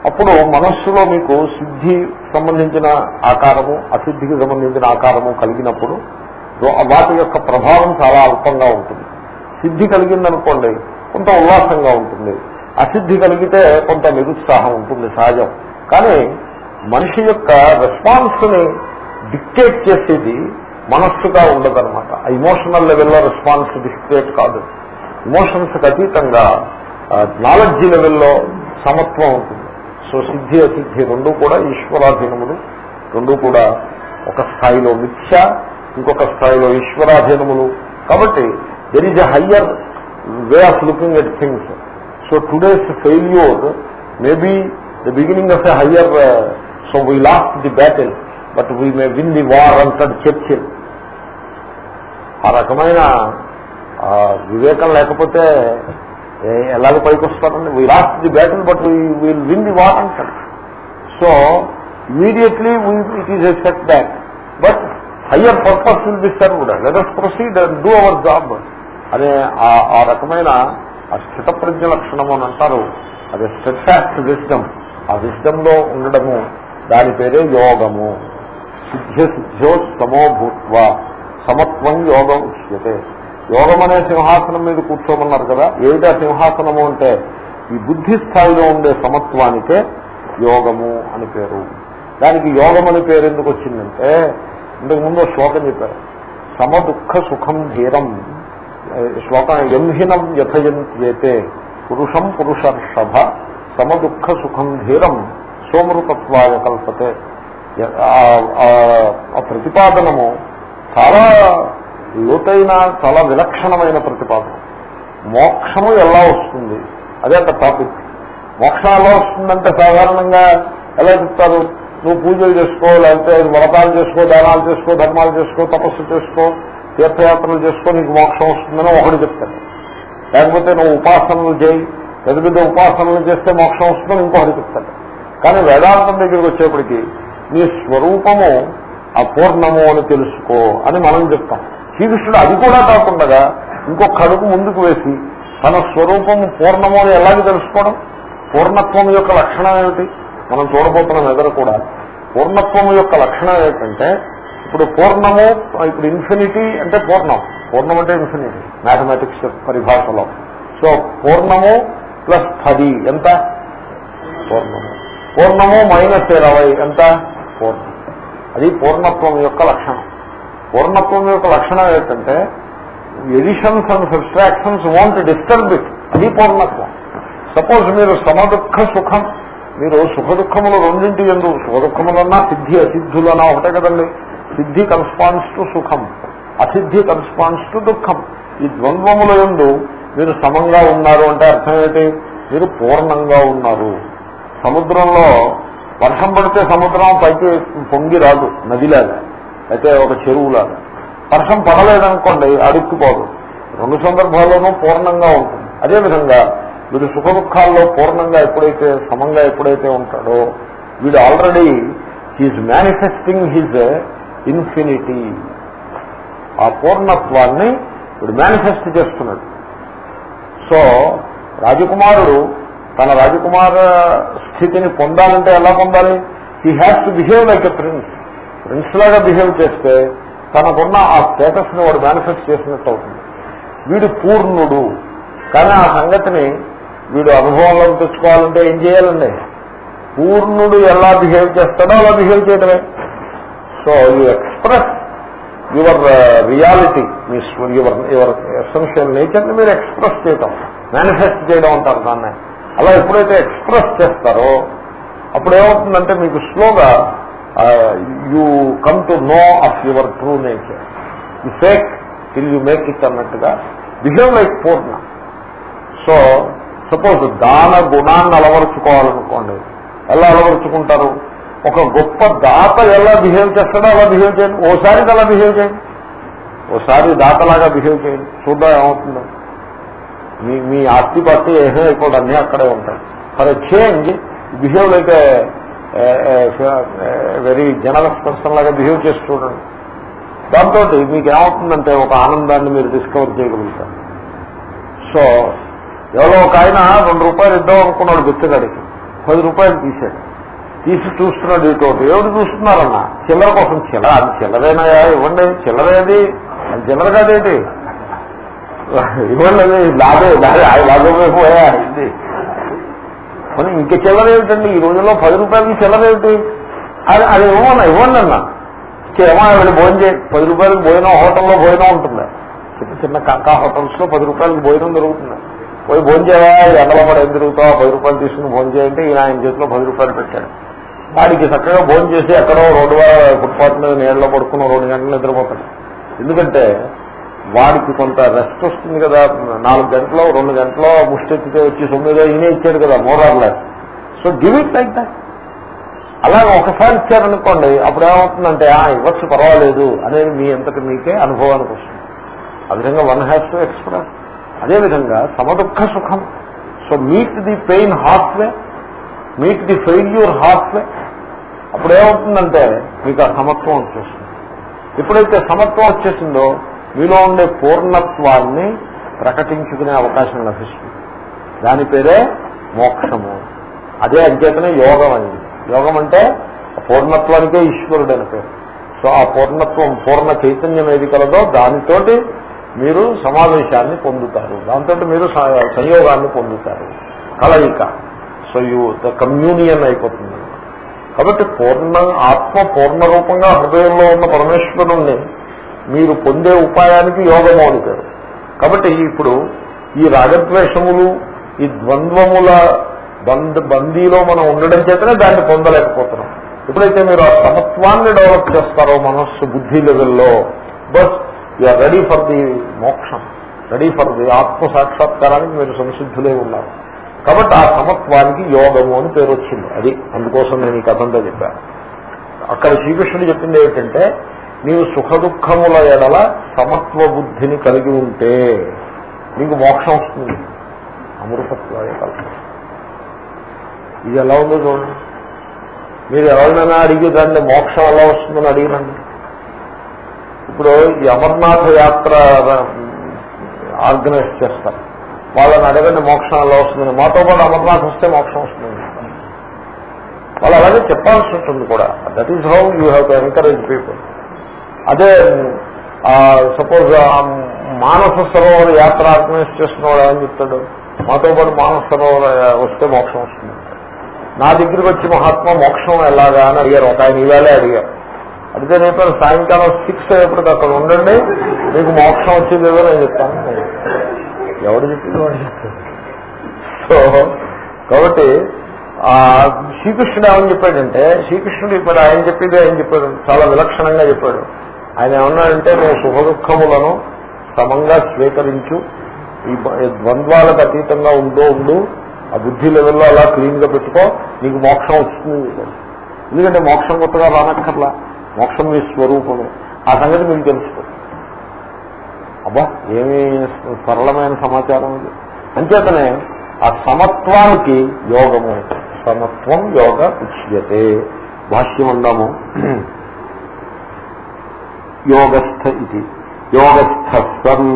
అప్పుడు మనస్సులో మీకు సిద్ధి సంబంధించిన ఆకారము అసిద్ధికి సంబంధించిన ఆకారము కలిగినప్పుడు వాటి యొక్క ప్రభావం చాలా అల్పంగా ఉంటుంది. సిద్ధి కలిగిందనుకోండి కొంత ఉల్లాసంగా ఉంటుంది. అసిద్ధి కలిగితే కొంత నిరుత్సాహం ఉంటుంది సహజం. కానీ మనిషి యొక్క రెస్పాన్స్ని డిక్టేట్ చేసేది మనస్సుగా ఉండదనమాట ఆ ఇమోషనల్ లెవెల్లో రెస్పాన్స్ డిస్ప్లేట్ కాదు. ఇమోషన్స్ అతీతంగా నాలెడ్జ్ లెవెల్లో సమత్వం ఉంటుంది. సో సిద్ధి అసిద్ధి రెండు కూడా ఈశ్వరాధీనములు. రెండూ కూడా ఒక స్థాయిలో మిథ్య ఇంకొక స్థాయిలో ఈశ్వరాధీనములు. కాబట్టి there is a higher way of looking at things so today's failure maybe the beginning of a higher so we lost the battle but we may win the war అంటాడు చర్చిల్ ఆ రకమైన వివేకం లేకపోతే ఎలాగో పైకి వస్తారండి we lost the battle but will win the war అంటాడు so immediately it is a set back but higher purpose will be served let us proceed and do our job అనే ఆ రకమైన ఆ స్థితప్రజ్ఞ లక్షణము అని అంటారు. అది స్టెఫాస్ట్ విజ్డమ్ ఆ విజ్డమ్లో ఉండడము. దాని పేరే యోగము. సిద్ధ్య సిద్ధ్యో సమో భూత్వ సమత్వం యోగం ఉచ్యతే యోగం అనే సింహాసనం మీద కూర్చోమన్నారు కదా ఏమిటా సింహాసనము అంటే? ఈ బుద్ధి స్థాయిలో ఉండే సమత్వానికే యోగము అని పేరు. దానికి యోగం అని పేరు ఎందుకు వచ్చిందంటే ఇంతకు ముందు శ్లోకం చెప్పారు. సమదుఃఖ సుఖం ధీరం. శ్లోకం ఎంహినం యథయంత్యేతే. పురుషం పురుషర్షభ సమదుఃఖ సుఖం ధీరం. సోమృతత్వాయ కల్పతే. ఆ ప్రతిపాదనము చాలా లోతైన చాలా విలక్షణమైన ప్రతిపాదన. మోక్షము ఎలా వస్తుంది? అదే ఒక టాపిక్. మోక్షం ఎలా వస్తుందంటే సాధారణంగా ఎలా చెప్తారు? నువ్వు పూజలు చేసుకో లేకపోతే వ్రతాలు చేసుకో దానాలు చేసుకో ధర్మాలు చేసుకో తపస్సు చేసుకో తీర్థయాత్రలు చేసుకో నీకు మోక్షం వస్తుందని ఒకటి చెప్తాడు. లేకపోతే నువ్వు ఉపాసనలు చేయి పెద్ద పెద్ద ఉపాసనలు చేస్తే మోక్షం వస్తుందని ఇంకొకటి చెప్తాడు. కానీ వేదాంతం దగ్గరికి వచ్చేప్పటికి నీ స్వరూపము అపూర్ణము అని తెలుసుకో అని మనం చెప్తాం. శ్రీకృష్ణుడు అది కూడా కాకుండా ఇంకొక అడుగు ముందుకు వేసి తన స్వరూపము పూర్ణము అని ఎలాగే తెలుసుకోవడం? పూర్ణత్వం యొక్క లక్షణం ఏమిటి? మనం చూడబోతున్నాం ఎదుర కూడా పూర్ణత్వం యొక్క లక్షణం ఏమిటంటే ఇప్పుడు పూర్ణము ఇప్పుడు ఇన్ఫినిటీ అంటే పూర్ణం. పూర్ణం అంటే ఇన్ఫినిటీ మ్యాథమెటిక్స్ పరిభాషలో. సో పూర్ణము ప్లస్ పది ఎంత? పూర్ణము. పూర్ణము మైనస్ ఇరవై ఎంత? పూర్ణం. అది పూర్ణత్వం యొక్క లక్షణం. పూర్ణత్వం యొక్క లక్షణం ఏంటంటే additions and subtractions won't disturb it అది పూర్ణత్వం. సపోజ్ మీరు సమదుఃఖ సుఖం మీరు సుఖ దుఃఖములు రెండింటి ఎందు సుఖ దుఃఖములన్నా సిద్ధి అసిద్ధులన్నా ఒకటే కదండి. సిద్ధి కన్స్పాన్స్ టు సుఖం అసిద్ధి కన్స్పాన్స్ టు దుఃఖం. ఈ ద్వంద్వముల ఎందు మీరు సమంగా ఉన్నారు అంటే అర్థం ఏంటి? మీరు పూర్ణంగా ఉన్నారు. సముద్రంలో వర్షం పడితే సముద్రం పైకి పొంగి రాదు నదిలాగా. అయితే ఒక చెరువులాగా. వర్షం పడలేదనుకోండి అడుక్కుపోదు. రెండు సందర్భాల్లోనూ పూర్ణంగా ఉంటుంది. అదేవిధంగా వీడు సుఖ దుఃఖాల్లో పూర్ణంగా ఎప్పుడైతే సమంగా ఎప్పుడైతే ఉంటాడో వీడు already he's manifesting his infinity. ఆ పూర్ణత్వాన్ని వీడు మేనిఫెస్ట్ చేస్తున్నాడు. సో రాజకుమారుడు తన రాజకుమార స్థితిని పొందాలంటే ఎలా పొందాలి? He has to behave like a prince prince లాగా బిహేవ్ చేస్తే తనకున్న ఆ స్టేటస్ని వాడు మేనిఫెస్ట్ చేసినట్టు అవుతుంది. వీడు పూర్ణుడు. కానీ ఆ సంగతిని వీడు అనుభవంలో తెచ్చుకోవాలంటే ఏం చేయాలండి? పూర్ణుడు ఎలా బిహేవ్ చేస్తాడో అలా బిహేవ్ చేయడమే so you express your reality me your your essential నేచర్ని మీరు ఎక్స్ప్రెస్ చేయటం మేనిఫెస్ట్ చేయడం అంటారు దాన్ని. అలా ఎప్పుడైతే ఎక్స్ప్రెస్ చేస్తారో అప్పుడు ఏమవుతుందంటే మీకు స్లోగా you come to know of your true nature you fake till you make it అన్నట్టుగా బిహేవ్ లైక్ పూర్ణ సో సపోజ్ దాన గుణాన్ని అలవరుచుకోవాలనుకోండి. ఎలా అలవరుచుకుంటారు? ఒక గొప్ప దాత ఎలా బిహేవ్ చేస్తాడో అలా బిహేవ్ చేయండి. ఓసారి అలా బిహేవ్ చేయండి. ఓసారి దాతలాగా బిహేవ్ చేయండి. చూద్దాం ఏమవుతుందో. మీ మీ ఆస్తి పార్టీ ఏమీ అయిపోవడం అన్నీ అక్కడే ఉంటాయి. For exchange change behave like very general person లాగా బిహేవ్ చేసి చూడండి. దాంతో మీకు ఏమవుతుందంటే ఒక ఆనందాన్ని మీరు డిస్కవర్ చేయగలుగుతారు. సో ఎవరో ఒక ఆయన రెండు రూపాయలు ఇద్దాం అనుకున్నాడు బిత్తగాడికి పది రూపాయలు తీశాడు. తీసి చూస్తున్నాడు ఇటువంటి ఎవరు చూస్తున్నారన్న? చిల్లర కోసం చిల్లర అది చిల్లరేనాయా ఇవ్వండి? చిల్లరేది? అది చిల్లర కాదేటి ఇవ్వండి అది లాగే లాగే లాగపోయా ఇది మరి ఇంక చిల్లరేమిటండి ఈ రోజుల్లో పది రూపాయలకి చిల్లరేమిటి అది అది ఇవ్వమన్నా ఇవ్వండి అన్న. ఏమో వీళ్ళు భోజనం పది రూపాయలకి భోజనం హోటల్లో భోజనం ఉంటుంది. చిన్న చిన్న కాకా హోటల్స్లో పది రూపాయలకి భోజనం దొరుకుతుంది పోయి భోజనం చేయవా ఎండలో పడ ఏం తిరుగుతావా? పది రూపాయలు తీసుకుని భోజనం చేయంటే ఈయన ఆయన చేతిలో పది రూపాయలు పెట్టాడు. వాడికి చక్కగా భోజనం చేసి ఎక్కడో రోడ్డు ఫుట్పాత్ మీద నీళ్ళలో పడుకున్న రెండు గంటలు నిద్రపోతాడు. ఎందుకంటే వాడికి కొంత రెస్ట్ వస్తుంది కదా నాలుగు గంటలో రెండు గంటలో ముష్టెత్తితే వచ్చి సొమ్మిదో ఈయనే ఇచ్చాడు కదా మోరార్లెస్ so give it like that అలాగే ఒకసారి ఇచ్చారనుకోండి అప్పుడు ఏమవుతుందంటే ఆ ఇవ్వచ్చు పర్వాలేదు అనేది మీ అంతటి మీకే అనుభవానికి వస్తుంది. ఆ విధంగా వన్ హ్యాస్ టు ఎక్స్ప్రెస్ అదేవిధంగా సమదుఃఖ సుఖం. So meet the pain half way meet the failure half way అప్పుడు ఏమవుతుందంటే మీకు ఆ సమత్వం వచ్చేస్తుంది. ఎప్పుడైతే సమత్వం వచ్చేసిందో మీలో ఉండే పూర్ణత్వాన్ని ప్రకటించుకునే అవకాశం లభిస్తుంది. దాని పేరే మోక్షము. అదే అధ్యతనే యోగం అయింది యోగం అంటే పూర్ణత్వానికే ఈశ్వరుడు అని పేరు. సో ఆ పూర్ణత్వం పూర్ణ చైతన్యం ఏది కలదో దానితోటి మీరు సమావేశాన్ని పొందుతారు. దాంతో మీరు సంయోగాన్ని పొందుతారు. కలయిక. సో యూ ద కమ్యూనియన్ అయిపోతుంది. కాబట్టి పూర్ణ ఆత్మ పూర్ణ రూపంగా హృదయంలో ఉన్న పరమేశ్వరుణ్ణి మీరు పొందే ఉపాయానికి యోగము అని పేరు. కాబట్టి ఇప్పుడు ఈ రాగద్వేషములు ఈ ద్వంద్వముల బంద్ బందీలో మనం ఉండడం చేతనే దాన్ని పొందలేకపోతున్నాం. ఎప్పుడైతే మీరు ఆ సమత్వాన్ని డెవలప్ చేస్తారో మనస్సు బుద్ధి లెవెల్లో both are ready for the మోక్షం రెడీ ఫర్ ది ఆత్మ సాక్షాత్కారానికి మీరు సంసిద్ధులే ఉన్నారు. కాబట్టి ఆ సమత్వానికి యోగము అని పేరు వచ్చింది. అది అందుకోసం నేను ఈ కథంతో చెప్పాను. అక్కడ శ్రీకృష్ణుడు చెప్పింది ఏమిటంటే నీవు సుఖ దుఃఖముల ఎడల సమత్వ బుద్ధిని కలిగి ఉంటే నీకు మోక్షం వస్తుంది. అమృతత్వాయ కల్పన ఇది ఎలా ఉందో చూడండి. మీరు ఎవరినైనా అడిగి దాన్ని మోక్షం ఎలా వస్తుందని అడిగినండి. ఇప్పుడు ఈ అమర్నాథ యాత్ర ఆర్గనైజ్ చేస్తారు. వాళ్ళని అడగండి మోక్షం ఎలా వస్తుందని. మాతో పాటు అమర్నాథ్ వస్తే మోక్షం వస్తుంది. వాళ్ళు అలాగే చెప్పాల్సి ఉంటుంది కూడా. That is how you have to encourage people అదే సపోజ్ మానస సరోవర యాత్ర ఆర్గనైజ్ చేస్తున్నవాడు ఏమని చెప్తాడు? మాతో పాటు మానస సరోవర వస్తే మోక్షం వస్తుంది. నా దగ్గరికి వచ్చి మహాత్మా మోక్షం ఎలాగా అని అడిగారు. ఒక ఆయన ఇవాళే అడిగారు. అడిగితే నేను సాయంకాలం సిక్స్ అయ్యేప్పటికి అక్కడ ఉండండి మీకు మోక్షం వచ్చింది ఏదో నేను చెప్తాను. ఎవడు చెప్పింది వాడు చెప్తాడు. సో కాబట్టి శ్రీకృష్ణుడు ఏమని చెప్పాడంటే శ్రీకృష్ణుడు ఇప్పుడు ఆయన చెప్పింది ఆయన చెప్పాడు. చాలా విలక్షణంగా చెప్పాడు. ఆయన ఏమన్నాడంటే నువ్వు సుఖ దుఃఖములను సమంగా స్వీకరించు. ఈ ఈ ద్వంద్వాలకు అతీతంగా ఉందో ఉండు. ఆ బుద్ధి లెవెల్లో అలా క్లీన్గా పెట్టుకో. నీకు మోక్షం వస్తుంది. ఎందుకంటే మోక్షం కొత్తగా రానక్కర్లా. మోక్షం మీ స్వరూపమే. ఆ సంగతి మీకు తెలుసుకో అబ్బా ఏమి సరళమైన సమాచారం ఇది. అంచేతనే ఆ సమత్వానికి యోగము. సమత్వం యోగ ఉచ్యతే. భాష్యం అందాము. యోగస్థ ఇది యోగస్థ సన్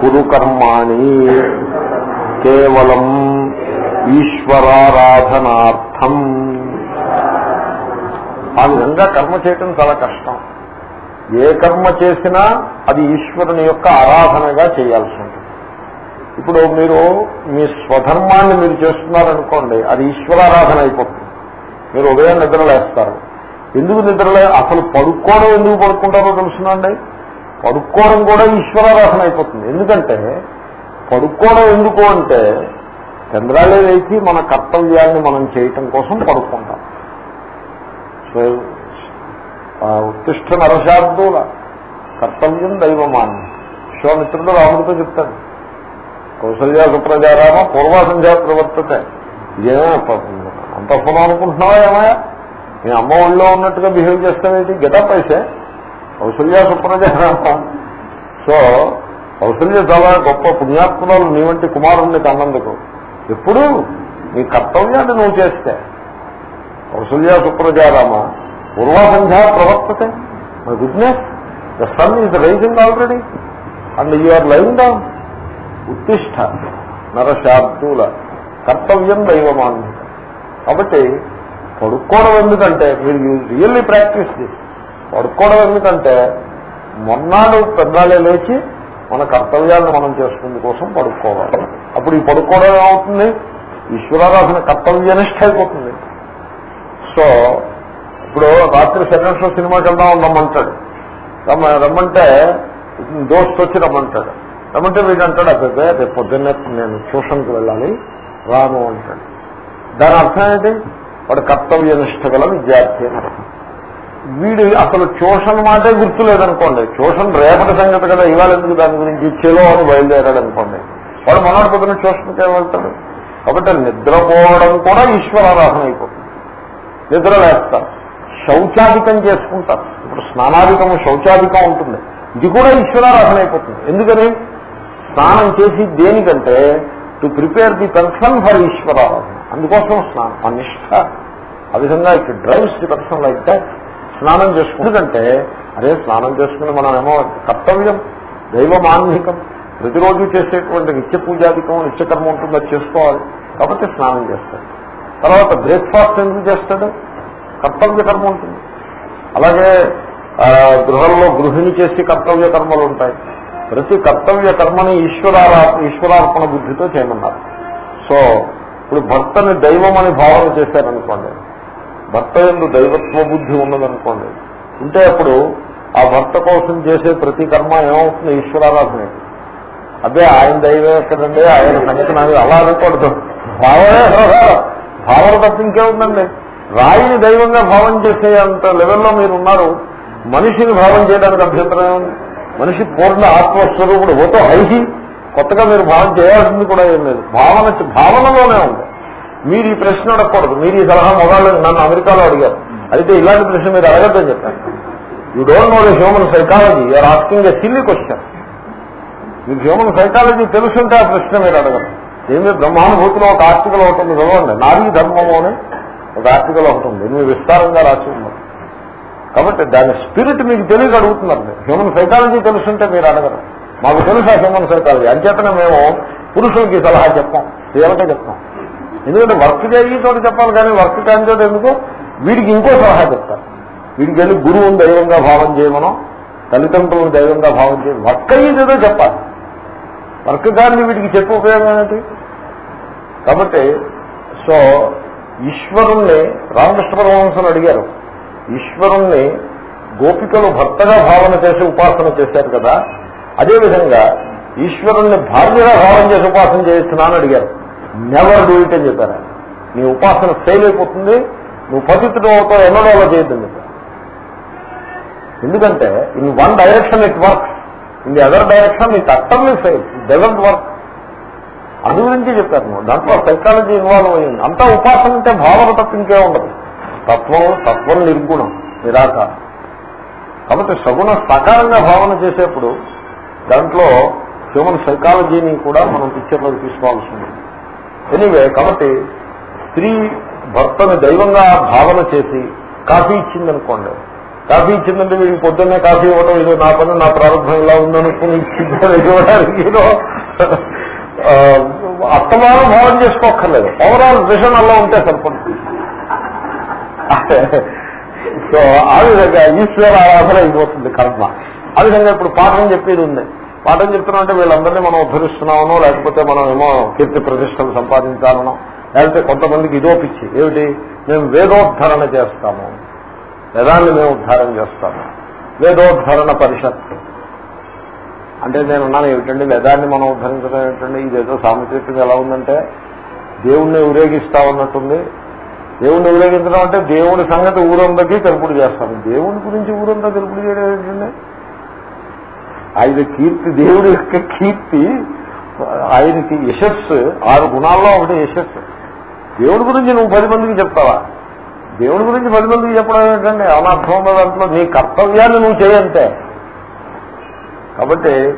కురు కర్మాణి కేవలం ఈశ్వరారాధనార్థం ఆ విధంగా కర్మ చేయటం చాలా కష్టం. ఏ కర్మ చేసినా అది ఈశ్వరుని యొక్క ఆరాధనగా చేయాల్సి ఉంటుంది. ఇప్పుడు మీరు మీ స్వధర్మాన్ని మీరు చేస్తున్నారనుకోండి అది ఈశ్వరారాధన అయిపోతుంది. మీరు ఉదయం నిద్రలేస్తారు. ఎందుకు నిద్రలే? అసలు పడుకోవడం ఎందుకు పడుకుంటారో తెలుసునండి. పడుకోవడం కూడా ఈశ్వరారాధన అయిపోతుంది. ఎందుకంటే పడుకోవడం ఎందుకు అంటే చంద్రాలే వేసి మన కర్తవ్యాన్ని మనం చేయటం కోసం పడుకుంటాం. సో ఉత్తిష్ట నరశాబ్దుల కర్తవ్యం దైవమాన్ని విశ్వామిత్రుడు రాముడితో చెప్తాడు. కౌసల్య సుప్రజారామ పూర్వాసంధ్యా ప్రవర్తతే. ఇదేమో అంత అనుకుంటున్నావా ఏమయ్యా? మీ అమ్మ ఒళ్ళో ఉన్నట్టుగా బిహేవ్ చేస్తానేంటి గెటప్ అయితే కౌసల్య సుప్రజారామ. సో కౌశల్య చాలా గొప్ప పుణ్యాత్మరాలు. నీ వంటి కుమారుణ్ణి కన్నందుకు. ఎప్పుడు? నీ కర్తవ్యాన్ని నువ్వు చేస్తే. కౌసల్య సుప్రజారామ. పూర్వసంధ్యా ప్రవర్తతే. My goodness the sun is rising already and you are living down ఉత్తిష్ట నరశాబ్దుల కర్తవ్యం దైవమాన్విత కాబట్టి పడుకోవడం ఎందుకంటే మీరు రియల్లీ ప్రాక్టీస్ దిస్ పడుకోవడం ఎందుకంటే మొన్నాడు పెద్దాలే లేచి మన కర్తవ్యాలను మనం చేసుకునే కోసం పడుకోవాలి. అప్పుడు ఈ పడుకోవడం ఏమవుతుంది? ఈశ్వరారాధన కర్తవ్యనిష్ట అయిపోతుంది. సో ఇప్పుడు రాత్రి సెకండ్లో సినిమాకి వెళ్దాం రమ్మంటాడు. రమ్మ రమ్మంటే దోస్త్ వచ్చి రమ్మంటాడు. రమ్మంటే వీడు అంటాడు అబ్బాయి రేపు పొద్దున్నే నేను ట్యూషన్కి వెళ్ళాలి రాను అంటాడు. దాని అర్థం ఏంటి? వాడు కర్తవ్యనిష్ట గల విద్యార్థి. వీడు అసలు ట్యూషన్ మాటే గుర్తు లేదనుకోండి ట్యూషన్ రేపటి సంగతి కదా ఇవాళ ఎందుకు దాని గురించి చెలో అని బయలుదేరాడు అనుకోండి వాడు మొన్నటి పొద్దున ట్యూషన్కే వెళ్తాడు. కాబట్టి నిద్రపోవడం కూడా ఈశ్వరారాధన అయిపోతుంది. నిద్ర లేస్తారు. శౌచాధికం చేసుకుంటారు. ఇప్పుడు స్నానాధికము శౌచాధికం ఉంటుంది. ఇది కూడా ఈశ్వరారాధన అయిపోతుంది. ఎందుకని? స్నానం చేసి దేనికంటే to prepare the person for ఈశ్వర అందుకోసం స్నానం. ఆ నిష్ఠ. ఆ విధంగా it drives the person like that స్నానం చేసుకుంటుందంటే అదే స్నానం చేసుకుని మనం ఏమో కర్తవ్యం దైవమాన్నికం ప్రతిరోజు చేసేటువంటి నిత్య పూజాధికం నిత్యకర్మ ఉంటుంది అది చేసుకోవాలి. కాబట్టి స్నానం చేస్తాడు. తర్వాత బ్రేక్ఫాస్ట్ ఎందుకు చేస్తాడు? కర్తవ్య కర్మ ఉంటుంది. అలాగే గృహంలో గృహిణి చేసి కర్తవ్య కర్మలు ఉంటాయి. ప్రతి కర్తవ్య కర్మని ఈశ్వరారా ఈశ్వరార్పణ బుద్ధితో చేయమన్నారు. సో ఇప్పుడు భర్తని దైవం అని భావన చేశారనుకోండి భర్త ఎందు దైవత్వ బుద్ధి ఉన్నదనుకోండి ఉంటే అప్పుడు ఆ భర్త కోసం చేసే ప్రతి కర్మ ఏమవుతుంది? ఈశ్వరారాధన. అదే ఆయన దైవం ఎక్కడండి ఆయన సంగతి అలా అనకూడదు భావనే భావన తప్ప ఇంకేముందండి? రాయిని దైవంగా భావం చేసే అంత లెవెల్లో మీరు ఉన్నారు మనిషిని భావం చేయడానికి అభ్యంతరం ఏముంది? మనిషి పూర్ణ ఆత్మస్వరూపుడు ఓతో హైహి. కొత్తగా మీరు భావన చేయాల్సింది కూడా ఏం లేదు. భావన భావనలోనే ఉంది. మీరు ఈ ప్రశ్న అడగకూడదు. మీరు ఈ సలహా మొగాళ్ళు నన్ను అమెరికాలో అడిగారు. అయితే ఇలాంటి ప్రశ్న మీరు అడగద్దని చెప్పారు. You don't know the human psychology you're asking a silly question మీకు హ్యూమన్ సైకాలజీ తెలుసుంటే ఆ ప్రశ్న మీరు అడగరు. ఏమి బ్రహ్మానుభూతిలో ఒక ఆర్టికల్ ఒకటి ఉంది. చదవండి. నారీ ధర్మము అని ఒక ఆర్టికల్ ఒకటి ఉంది. ఎనిమిది విస్తారంగా రాసి ఉన్నారు కాబట్టి దాని స్పిరిట్ మీకు తెలియక అడుగుతున్నారు. హ్యూమన్ సైకాలజీ తెలుసుంటే మీరు అడగరు. మాకు తెలుసా హ్యూమన్ సైకాలజీ అంచేతనే మేము పురుషులకి సలహా చెప్పాం స్త్రీలకే చెప్తాం. ఎందుకంటే వర్క్ చేయి చోట చెప్పాలి కానీ వర్క్ కాని చోట ఎందుకు? వీడికి ఇంకో సలహా చెప్తారు. వీడికి వెళ్ళి గురువుని దైవంగా భావం చేయమనం తల్లిదండ్రులను దైవంగా భావం చేయడం వర్క్ అయ్యేదేదో చెప్పాలి. వర్క్ కానీ వీడికి చెప్పే ఉపయోగం ఏంటి? కాబట్టి సో ఈశ్వరుణ్ణి రామకృష్ణ పరమహంసను అడిగారు. ఈశ్వరుణ్ణి గోపికలు భర్తగా భావన చేసి ఉపాసన చేశారు కదా అదేవిధంగా ఈశ్వరుణ్ణి భార్యగా భావన చేసి ఉపాసన చేయొచ్చునా అని అడిగారు. నెవర్ డూ ఇట్ అని చెప్పారు. నీ ఉపాసన ఫెయిల్ అయిపోతుంది నువ్వు పతితుడు అవుతావు ఎన్నడో అలా చేయొద్దని చెప్పారు. ఎందుకంటే in one direction it work in the other direction it utterly fail doesn't work అందు గురించి చెప్పారు. నువ్వు దాంట్లో సైకాలజీ ఇన్వాల్వ్ అయ్యింది అంతా ఉపాసన అంటే భావన తప్ప ఇంకే ఉండదు. తత్వం తత్వం నిర్గుణం నిరాకారం కాబట్టి సగుణ సకారంగా భావన చేసేప్పుడు దాంట్లో హ్యూమన్ సైకాలజీని కూడా మనం పిక్చర్లోకి తీసుకోవాల్సి ఉంది ఎనీవే కాబట్టి స్త్రీ భర్తను దైవంగా భావన చేసి కాఫీ ఇచ్చిందనుకోండి. కాఫీ ఇచ్చిందంటే వీడికి పొద్దున్నే కాఫీ ఇవ్వడం ఇదో నా పని నా ప్రారంభం ఇలా ఉందనుకుని ఇవ్వడానికి ఏదో, అత్తమానం భావన చేసుకోక్కర్లేదు. ఓవరాల్ విషన్ అలా ఉంటే సరిపడుతుంది *laughs* సో ఆ విధంగా ఈశ్వర ఆరాధన అయిపోతుంది కర్మ. ఆ విధంగా ఇప్పుడు పాఠం చెప్పేది ఉంది. పాఠం చెప్తున్నాం అంటే వీళ్ళందరినీ మనం ఉద్ధరిస్తున్నామనో లేకపోతే మనం ఏమో కీర్తి ప్రతిష్టలు సంపాదించాలనో లేకపోతే కొంతమందికి ఇదో పిచ్చి. ఏమిటి? మేము వేదోద్ధరణ చేస్తాము. వేదాన్ని మేము ఉద్ధారం చేస్తాము. వేదోద్ధరణ పరిషత్. అంటే నేను అన్నాను ఏమిటండి? వేదాన్ని మనం ఉద్ధరించడం ఏమిటండి? ఇదేదో సాముద్రికంగా ఎలా ఉందంటే దేవుణ్ణి ఊరేగిస్తా ఉన్నట్టుంది దేవుణ్ణి ఊరేగించడం అంటే దేవుడి సంగతి ఊరందరికీ తెలుపుడు చేస్తాను. దేవుడి గురించి ఊరంతా తెలుపుడు చేయడం ఏంటండి? ఆయన కీర్తి దేవుడి యొక్క కీర్తి ఆయనకి యశస్సు ఆరు గుణాల్లో ఒకటి యశస్సు. దేవుడి గురించి నువ్వు పది మందికి చెప్తావా? దేవుడి గురించి పది మందికి చెప్పడం ఏంటండి? అనర్థం ఉన్న దాంట్లో నీ కర్తవ్యాన్ని నువ్వు చేయంతే కాబట్టి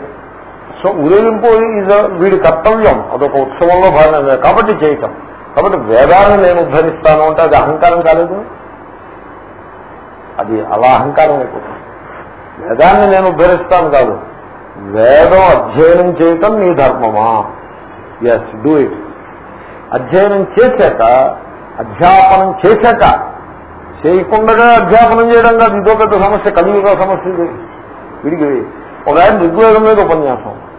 సో ఊరేగింపు ఇది వీడి కర్తవ్యం. అదొక ఉత్సవంలో భాగంగా కాబట్టి చేయటం. కాబట్టి వేదాన్ని నేను ఉద్ధరిస్తాను అంటే అది అహంకారం కాలేదు? అది అలా అహంకారం అయిపోతుంది. వేదాన్ని నేను ఉద్ధరిస్తాను కాదు. వేదం అధ్యయనం చేయటం నీ ధర్మమా? ఎస్ డూ ఇట్ అధ్యయనం చేశాక అధ్యాపనం చేశాక చేయకుండా అధ్యాపనం చేయడం కాదు. ఇదో పెద్ద సమస్య కలియుగ సమస్య. ఇది వీడికి ఒక ఆయన ఋగ్వేదం మీద ఉపన్యాసం.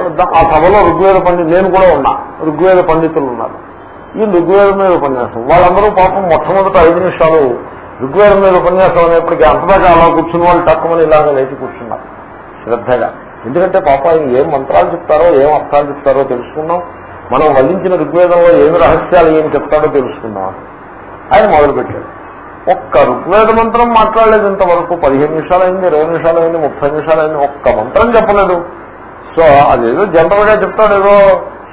ఆ సభలో ఋగ్వేద పండితు నేను కూడా ఉన్నా. ఋగ్వేద పండితులు ఉన్నారు. ఈ ఋగ్వేదం మీద ఉపన్యాసం. వాళ్ళందరూ పాపం మొట్టమొదటి ఐదు నిమిషాలు ఋగ్వేదం మీద ఉపన్యాసం అనేప్పటికీ అంతదాకా అలా కూర్చున్న వాళ్ళు తక్కువని ఇలాగ లేచి కూర్చున్నారు. శ్రద్ధగా. ఎందుకంటే పాప ఆయన ఏం మంత్రాలు చెప్తారో ఏం అర్థాలు చెప్తారో తెలుసుకున్నాం మనం వల్లించిన ఋగ్వేదంలో ఏమి రహస్యాలు ఏం చెప్తాడో తెలుసుకుందాం. ఆయన మొదలుపెట్టాడు. ఒక్క ఋగ్వేద మంత్రం మాట్లాడలేదు ఇంతవరకు. పదిహేను నిమిషాలు అయింది ఇరవై నిమిషాలు అయింది ముప్పై నిమిషాలు అయింది ఒక్క మంత్రం చెప్పలేదు. సో అదేదో జనరల్గా చెప్తాడు ఏదో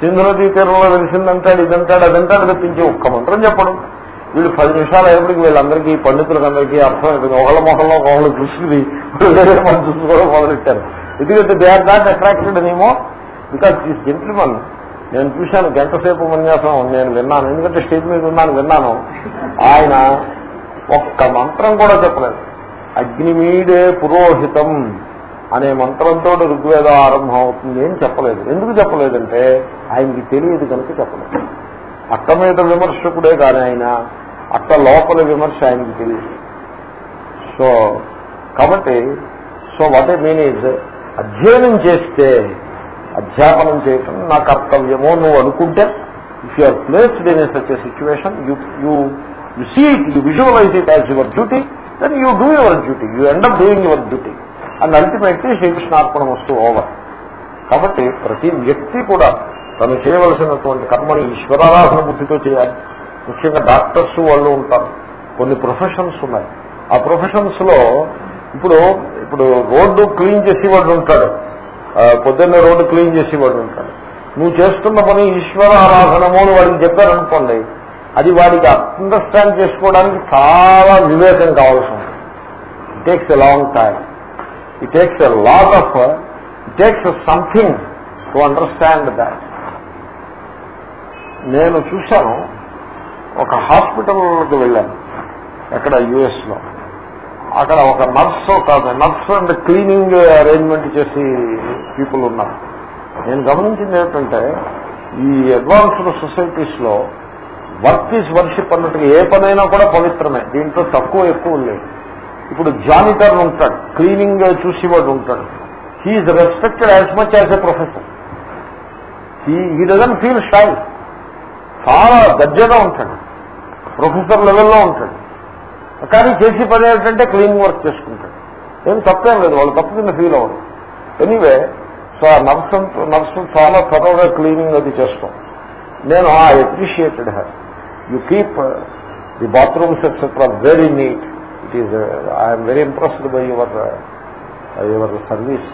సింధునదీ తీరంలో తెలిసిందంటాడు ఇదంటాడు అదంటాడు తెప్పించి ఒక్క మంత్రం చెప్పడం. వీళ్ళు పది నిమిషాలు అయ్యేప్పటికి వీళ్ళందరికీ పండితులకు అందరికీ అర్థం ఒకళ్ళ మొహంలో ఒకళ్ళు కృషిది మన మనం చూసుకోవడం మొదలెట్టారు. ఎందుకంటే దే ఆర్ నాట్ అట్రాక్టెడ్ అనేమో బికాస్ దిస్ జెంట్మన్ నేను చూశాను గంటసేపు ఉపన్యాసం నేను విన్నాను. ఎందుకంటే స్టేజ్ మీద ఉన్నాను విన్నాను. ఆయన ఒక్క మంత్రం కూడా చెప్పలేదు. అగ్నిమీడే పురోహితం. అనే మంత్రంతో ఋగ్వేదం ఆరంభం అవుతుంది అని చెప్పలేదు. ఎందుకు చెప్పలేదంటే ఆయనకి తెలియదు కనుక చెప్పలేదు. అట్ట మీద విమర్శకుడే కానీ ఆయన అట్ట లోపల విమర్శ ఆయనకి తెలియదు. సో కాబట్టి so what I mean is అధ్యయనం చేస్తే అధ్యాపనం చేయటం నా కర్తవ్యమో నువ్వు అనుకుంటే if you are placed in such situation you you you see it you visualise it as your duty then you do your duty you end up doing your duty and ultimately శ్రీకృష్ణార్పణ వస్తూ over కాబట్టి ప్రతి వ్యక్తి కూడా తను చేయవలసినటువంటి కర్మని ఈశ్వరారాధన బుద్ధితో చేయాలి. ముఖ్యంగా డాక్టర్స్ వాళ్ళు ఉంటారు. కొన్ని ప్రొఫెషన్స్ ఉన్నాయి. ఆ ప్రొఫెషన్స్లో ఇప్పుడు ఇప్పుడు రోడ్డు క్లీన్ చేసేవాడు ఉంటాడు. పొద్దున్నే రోడ్డు క్లీన్ చేసేవాడు ఉంటాడు. నువ్వు చేస్తున్న పని ఈశ్వర ఆరాధనము అని వాడికి చెప్పారనుకోండి అది వాడికి అండర్స్టాండ్ చేసుకోవడానికి చాలా వివేకం కావాల్సి ఉంటుంది. It takes a long time it takes a lot of it takes something to understand that నేను చూశాను ఒక హాస్పిటల్కి వెళ్ళాను ఎక్కడ యుఎస్లో. అక్కడ ఒక నర్స్ కాదు నర్స్ అండ్ క్లీనింగ్ అరేంజ్మెంట్ చేసి పీపుల్ ఉన్నారు. నేను గమనించింది ఏంటంటే ఈ అడ్వాన్స్డ్ సొసైటీస్లో వర్క్ ఈజ్ వర్షిప్ అన్నట్టుగా ఏ పనైనా కూడా పవిత్రమే దీంట్లో తక్కువ ఎక్కువ లేదు. ఇప్పుడు జానిటర్ ఉంటాడు క్లీనింగ్ చూసేవాడు ఉంటాడు. He's respected as much as a professor he doesn't feel shy చాలా దర్జాగా ఉంటాడు. ప్రొఫెసర్ లెవెల్లో ఉంటాడు. కానీ చేసి పని ఏంటంటే క్లీనింగ్ వర్క్ చేసుకుంటాడు. ఏం తప్పేం లేదు వాళ్ళు తప్పు కింద ఫీల్ అవ్వదు ఎనీవే సో ఆ నర్సు నర్సు చాలా త్వరగా క్లీనింగ్ అది చేస్తాం. నేను I appreciated her you keep the bathrooms etcetera very neat it is I'm very impressed by your your service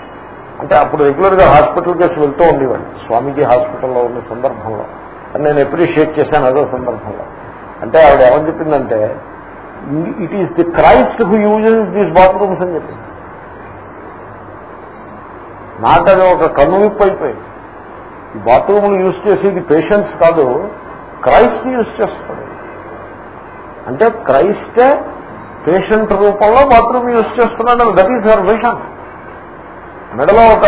అంటే అప్పుడు రెగ్యులర్గా హాస్పిటల్ కేసు వెళ్తూ ఉండేవాడిని. స్వామీజీ హాస్పిటల్లో ఉన్న సందర్భంలో. అని నేను అప్రిషియేట్ చేశాను అదో సందర్భంలో. అంటే ఆవిడ ఏమని చెప్పిందంటే it is the Christ who uses these bathrooms అని చెప్పింది. నాట్ ఒక కనువిప్పు అయిపోయింది. ఈ బాత్రూములు యూజ్ చేసేది పేషెంట్స్ కాదు క్రైస్ట్ యూజ్ చేస్తాడు. అంటే క్రైస్టే పేషెంట్ రూపంలో బాత్రూమ్ యూజ్ చేస్తున్నాడు దట్ ఈస్ హర్ విషన్ మెడలో ఒక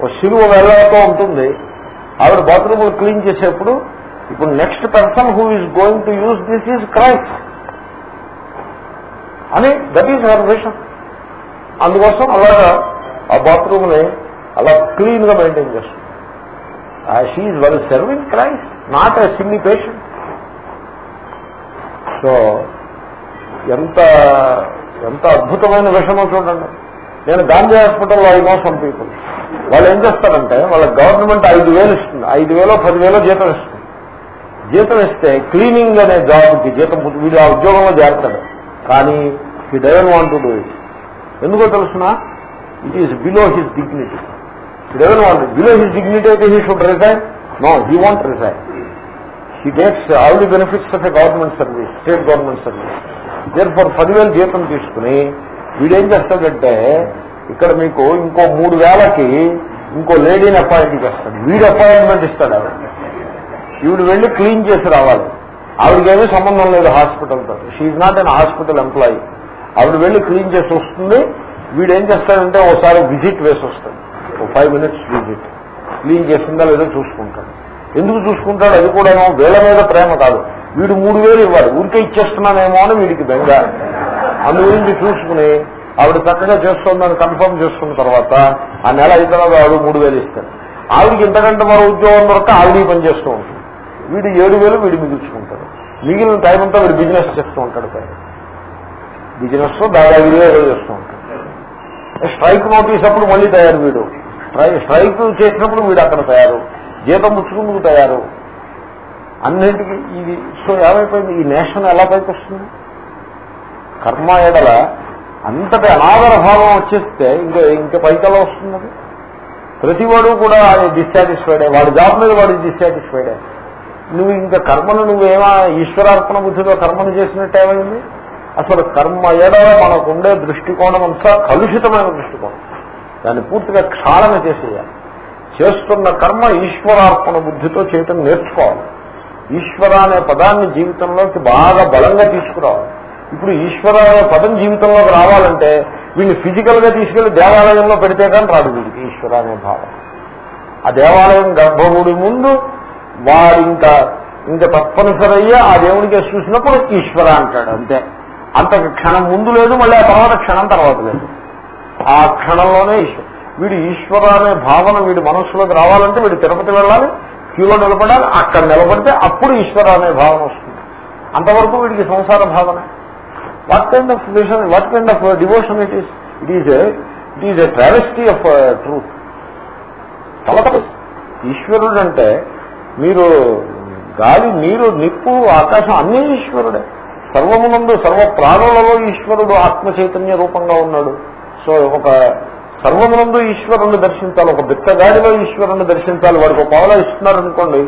ఒక శిలువ ఉంటుంది. ఆవిడ బాత్రూమ్ క్లీన్ చేసేప్పుడు ఇప్పుడు next person who is going to use this is Christ అని దట్ ఈజ్ హర్ విషన్ అందుకోసం అలాగా ఆ బాత్రూమ్ని అలా క్లీన్గా మెయింటైన్ చేస్తుంది. She's well serving Christ not a silly patient so ఎంత ఎంత అద్భుతమైన విషమో చూడండి. నేను గాంధీ హాస్పిటల్లో ఐ నో సమ్ పీపుల్ వాళ్ళు ఏం చేస్తారంటే వాళ్ళ గవర్నమెంట్ ఐదు వేలు ఇస్తుంది. ఐదు వేలో పదివేలో జీతం ఇస్తుంది. జీతం ఇస్తే క్లీనింగ్ అనే జాబ్కి జీతం వీడు ఆ ఉద్యోగంలో చేరతాడు కానీ he doesn't want to do it ఎందుకో తెలుసిన? It is below his dignity he doesn't want below his dignity అయితే he should resign no he want resign he takes all the benefits of a government service state government service there పదివేలు జీతం తీసుకుని వీడేం చేస్తాడంటే ఇక్కడ మీకు ఇంకో మూడు వేలకి ఇంకో లేడీని అపాయింట్ చేస్తాడు. వీడు అపాయింట్మెంట్ ఇస్తాడు ఆవిడ. ఈవిడ వెళ్ళి క్లీన్ చేసి రావాలి. ఆవిడకేమీ సంబంధం లేదు హాస్పిటల్తో. She's not an hospital employee ఆవిడ వెళ్ళి క్లీన్ చేసి వస్తుంది. వీడేం చేస్తాడంటే ఒకసారి విజిట్ వేసి వస్తాడు. ఒక ఫైవ్ మినిట్స్ విజిట్ క్లీన్ చేసిందా లేదో చూసుకుంటాడు. ఎందుకు చూసుకుంటాడు? అది కూడా వేల మీద ప్రేమ కాదు. వీడు మూడు వేలు ఇవ్వాలి. ఊరికే ఇచ్చేస్తున్నానేమో అని వీడికి బెంగ. అందు గురించి చూసుకుని ఆవిడ చక్కగా చేస్తోందని కన్ఫర్మ్ చేసుకున్న తర్వాత ఆ నెల అయిన తర్వాత ఆవిడ మూడు వేలు ఇస్తాడు. ఆవిడకి ఇంతకంటే మరో ఉద్యోగం దొరక ఆవిడ పని చేస్తూ ఉంటుంది. వీడు ఏడు వేలు వీడు మిగుల్చుకుంటాడు. మిగిలిన టైం అంతా వీడు బిజినెస్ చేస్తూ ఉంటాడు బిజినెస్ దాదాగిరిగా ఏదో చేస్తూ ఉంటాడు. స్ట్రైక్ నోటీస్ అప్పుడు మళ్ళీ తయారు వీడు. స్ట్రైక్ చేసినప్పుడు వీడు అక్కడ తయారు. జీతం ముచ్చుకుందుకు తయారు. అన్నింటికి ఇది సో ఏమైపోయింది? ఈ నేషన్ ఎలా పైకి వస్తుంది కర్మ ఎడల అంతటి అనాదర భావం వచ్చేస్తే ఇంకా ఇంకా పైకి ఎలా వస్తుంది ప్రతివాడు కూడా డిస్సాటిస్ఫైడే వాడి జాబ్ మీద వాడు డిస్సాటిస్ఫైడే నువ్వు ఇంకా కర్మను నువ్వేమా ఈశ్వరార్పణ బుద్ధితో కర్మను చేసినట్టు ఏమైంది? అసలు కర్మ ఎడ మనకుండే దృష్టికోణం అంతా కలుషితమైన దృష్టికోణం. దాన్ని పూర్తిగా క్షాళన చేసేయాలి. చేస్తున్న కర్మ ఈశ్వరార్పణ బుద్ధితో చేయటం నేర్చుకోవాలి. ఈశ్వర అనే పదాన్ని జీవితంలోకి బాగా బలంగా తీసుకురావాలి. ఇప్పుడు ఈశ్వర అనే పదం జీవితంలోకి రావాలంటే వీడిని ఫిజికల్గా తీసుకెళ్ళి దేవాలయంలో పెడితే కానీ రాదు వీడికి ఈశ్వర అనే భావం. ఆ దేవాలయం గర్భగుడి ముందు వాడు ఇంకా ఇంకా తప్పనిసరి అయ్యే ఆ దేవుడికి చూసినప్పుడు ఈశ్వర అంటాడు అంతే. అంత క్షణం ముందు లేదు మళ్ళీ ఆ తర్వాత క్షణం తర్వాత లేదు. ఆ క్షణంలోనే ఈశ్వర వీడు ఈశ్వర అనే భావన వీడి మనస్సులోకి రావాలంటే వీడు తిరుపతి వెళ్ళాలి క్యూలో నిలబడాలి అక్కడ నిలబడితే అప్పుడు ఈశ్వర అనే భావన వస్తుంది. అంతవరకు వీడికి సంసార భావన. What kind of vision what kind of devotion it is it is it is a travesty of truth తలత ఈశ్వరుడు అంటే మీరు గాలి నీరు నిప్పు ఆకాశం అన్నీ ఈశ్వరుడే. సర్వమునందు సర్వ ప్రాణులలో ఈశ్వరుడు ఆత్మ చైతన్య రూపంగా ఉన్నాడు. సో ఒక సర్వమునందు ఈశ్వరుణ్ణి దర్శించాలి ఒక బిత్తగాడిలో ఈశ్వరుణ్ణి దర్శించాలి వాడికి ఒక పావులా ఇస్తున్నారనుకోండి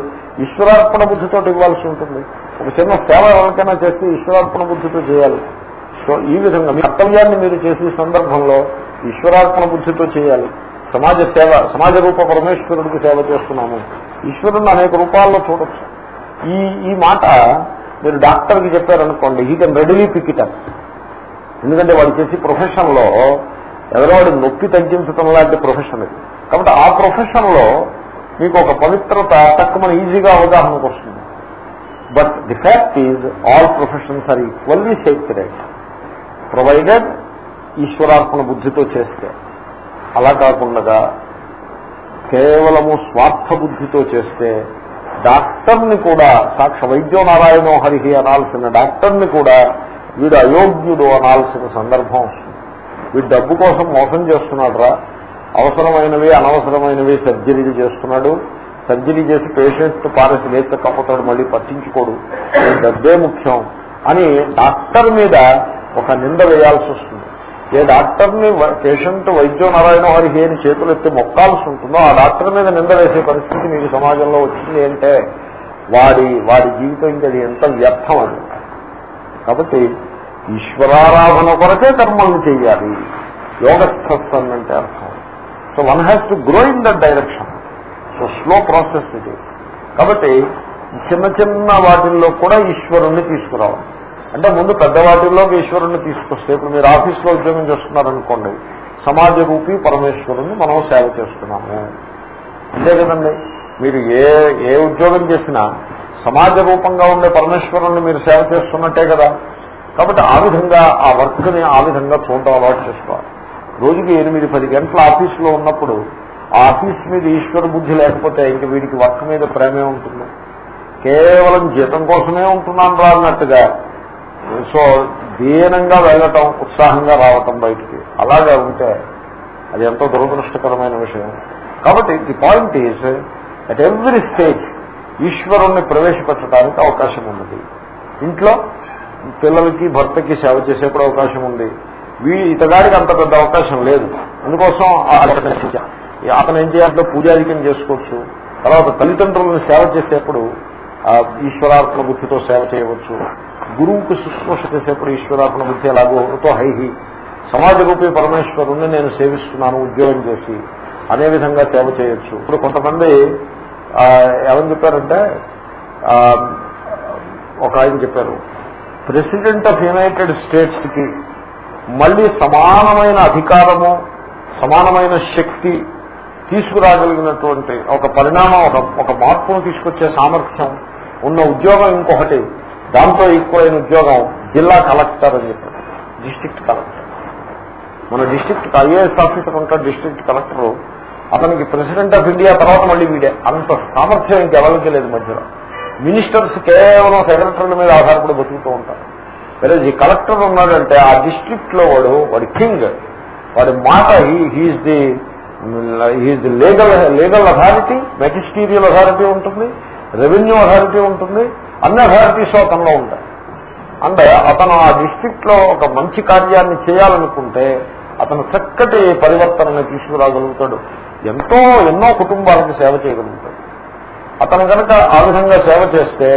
ఈశ్వరార్పణ బుద్ధితో ఇవ్వాల్సి ఉంటుంది. ఒక చిన్న సేవ ఎవరికైనా చేస్తే ఈశ్వరార్పణ బుద్ధితో చేయాలి. సో ఈ విధంగా మీ కర్తవ్యాన్ని మీరు చేసే సందర్భంలో ఈశ్వరార్పణ బుద్ధితో చేయాలి. సమాజ సేవ సమాజ రూప పరమేశ్వరుడికి సేవ చేస్తున్నాము. ఈశ్వరుని అనేక రూపాల్లో చూడొచ్చు. ఈ ఈ మాట మీరు డాక్టర్కి చెప్పారనుకోండి he can readily pick it up ఎందుకంటే వాడు చేసే ప్రొఫెషన్లో ఎదరవాడి నొప్పి తగ్గించడం లాంటి ప్రొఫెషన్ ఇది. కాబట్టి ఆ ప్రొఫెషన్లో మీకు ఒక పవిత్రత తక్కువ ఈజీగా అవగాహనకు వస్తుంది. But the fact is all professions are equally sacred provided ఈశ్వరార్పణ బుద్ధితో చేస్తే. అలా కాకుండా కేవలము స్వార్థ బుద్ధితో చేస్తే డాక్టర్ని కూడా సాక్ష వైద్యో నారాయణో హరిహి అనాల్సిన డాక్టర్ని కూడా వీడు అయోగ్యుడు అనాల్సిన సందర్భం వస్తుంది. వీడు డబ్బు కోసం మోసం చేస్తున్నాడురా. అవసరమైనవి అనవసరమైనవి సర్జరీలు చేస్తున్నాడు. సర్జరీ చేసి పేషెంట్ పారసి లేచకపోతాడు మళ్ళీ పట్టించుకోడు. డబ్బే ముఖ్యం అని డాక్టర్ మీద ఒక నింద వేయాల్సి వస్తుంది. ఏ డాక్టర్ని పేషెంట్ వైద్యో నారాయణ వారికి ఏని చేతులు ఎత్తి మొక్కాల్సి ఉంటుందో ఆ డాక్టర్ మీద నింద వేసే పరిస్థితి మీకు సమాజంలో వచ్చింది అంటే వాడి వాడి జీవితం ఇంకా అది ఎంత వ్యర్థం అది. కాబట్టి ఈశ్వరారాధన కొరకే కర్మలను చేయాలి. యోగస్థన్ అంటే అర్థం. So one has to grow in that direction so slow process ఇది కాబట్టి చిన్న చిన్న వాటిల్లో కూడా ఈశ్వరుణ్ణి తీసుకురావాలి. అంటే ముందు పెద్ద వాటిల్లోకి ఈశ్వరుణ్ణి తీసుకొస్తే ఇప్పుడు మీరు ఆఫీస్లో ఉద్యోగం చేస్తున్నారనుకోండి సమాజ రూపీ పరమేశ్వరుణ్ణి మనం సేవ చేస్తున్నాము. అంతే కదండి. మీరు ఏ ఏ ఉద్యోగం చేసినా సమాజ రూపంగా ఉండే పరమేశ్వరుణ్ణి మీరు సేవ చేస్తున్నట్టే కదా. కాబట్టి ఆ విధంగా ఆ వర్క్ని ఆ విధంగా చూడడం అలవాటు చేసుకోవాలి. రోజుకి ఎనిమిది పది గంటల ఆఫీసులో ఉన్నప్పుడు ఆ ఆఫీస్ మీద ఈశ్వర బుద్ధి లేకపోతే ఇంక వీడికి వర్క్ మీద ప్రేమే ఉంటుంది. కేవలం జీతం కోసమే ఉంటున్నాను రా అన్నట్టుగా. సో దీనంగా వెళ్ళటం ఉత్సాహంగా రావటం బయటికి. అలాగే ఉంటే అది ఎంతో దురదృష్టకరమైన విషయం. కాబట్టి the point is at every stage ఈశ్వరుణ్ణి ప్రవేశపెట్టడానికి అవకాశం ఉన్నది. ఇంట్లో పిల్లలకి భర్తకి సేవ చేసేప్పుడు అవకాశం ఉంది. వీ ఇతగాడికి అంత పెద్ద అవకాశం లేదు. అందుకోసం అతను ఏం చేయాలంటే పూజాధికం చేసుకోవచ్చు. తర్వాత తల్లిదండ్రులను సేవ చేసేప్పుడు ఈశ్వరార్పణ బుద్ధితో సేవ చేయవచ్చు. గురువుకు శుశ్రూష చేసేప్పుడు ఈశ్వరార్పణ బుద్ధి ఎలాగో తో హైహి. సమాజ రూపీ పరమేశ్వరుణ్ణి నేను సేవిస్తున్నాను ఉద్యోగం చేసి. అనే విధంగా సేవ చేయొచ్చు. ఇప్పుడు కొంతమంది ఏమని చెప్పారంటే ఒక ఆయన చెప్పారు. ప్రెసిడెంట్ ఆఫ్ యునైటెడ్ స్టేట్స్కి మళ్ళీ సమానమైన అధికారము సమానమైన శక్తి తీసుకురాగలిగినటువంటి ఒక పరిణామం ఒక ఒక మార్పును తీసుకొచ్చే సామర్థ్యం ఉన్న ఉద్యోగం ఇంకొకటి. దాంతో ఈక్వల్ అయిన ఉద్యోగం జిల్లా కలెక్టర్ అని చెప్పారు. District collector. మన డిస్ట్రిక్ట్ ఐఏఎస్ ఆఫీసర్ ఉంటాడు డిస్ట్రిక్ట్ కలెక్టర్. అతనికి ప్రెసిడెంట్ ఆఫ్ ఇండియా తర్వాత మళ్ళీ వీడే. అంత సామర్థ్యం ఇంకెవరికి లేదు మధ్యలో. మినిస్టర్స్ కేవలం సెక్రటరీల మీద ఆధారపడి బతుకుతూ ఉంటారు. వేరే ఈ కలెక్టర్ ఉన్నాడంటే ఆ డిస్ట్రిక్ట్లో వాడు వాడి కింగ్. వాడి మాట he's the he's the legal legal authority magisterial authority ఉంటుంది రెవెన్యూ అథారిటీ ఉంటుంది అన్ని అథారిటీస్ అతనిలో ఉంటాయి. అంటే అతను ఆ డిస్ట్రిక్ట్లో ఒక మంచి కార్యాన్ని చేయాలనుకుంటే అతను చక్కటి పరివర్తనని తీసుకురాగలుగుతాడు. ఎంతో ఎన్నో కుటుంబాలకు సేవ చేయగలుగుతాడు. అతను కనుక ఆ విధంగా సేవ చేస్తే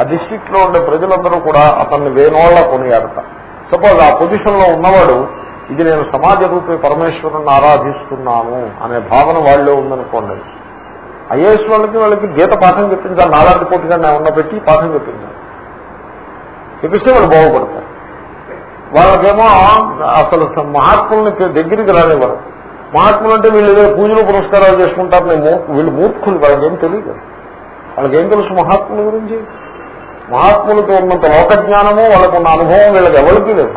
ఆ డిస్టిక్లో ఉండే ప్రజలందరూ కూడా అతన్ని వేనోళ్ళ కొనియాడతారు సపోజ్ ఆ పొజిషన్లో ఉన్నవాడు ఇది నేను సమాజ రూపే పరమేశ్వరుని ఆరాధిస్తున్నాను అనే భావన వాళ్ళలో ఉందనుకోండి. ఐఏఎస్ వాళ్ళకి వాళ్ళకి గీత పాఠం చెప్పించాలి నాలాంటి పోటీగా ఉన్న పెట్టి పాఠం చెప్పించాలి. చెప్పిస్తే వాళ్ళు బాగుపడతారు. వాళ్ళకేమో అసలు మహాత్ముల్ని దగ్గరికి రానివ్వరు. మహాత్ములు అంటే వీళ్ళు ఏదో పూజలు పురస్కారాలు చేసుకుంటారు వీళ్ళు మూర్ఖులు వాళ్ళకేం తెలియదు. వాళ్ళకేం తెలుసు మహాత్ముల గురించి? మహాత్ములతో ఉన్నంత లోకజ్ఞానము వాళ్ళకు ఉన్న అనుభవం వీళ్ళకి ఎవరికి లేదు.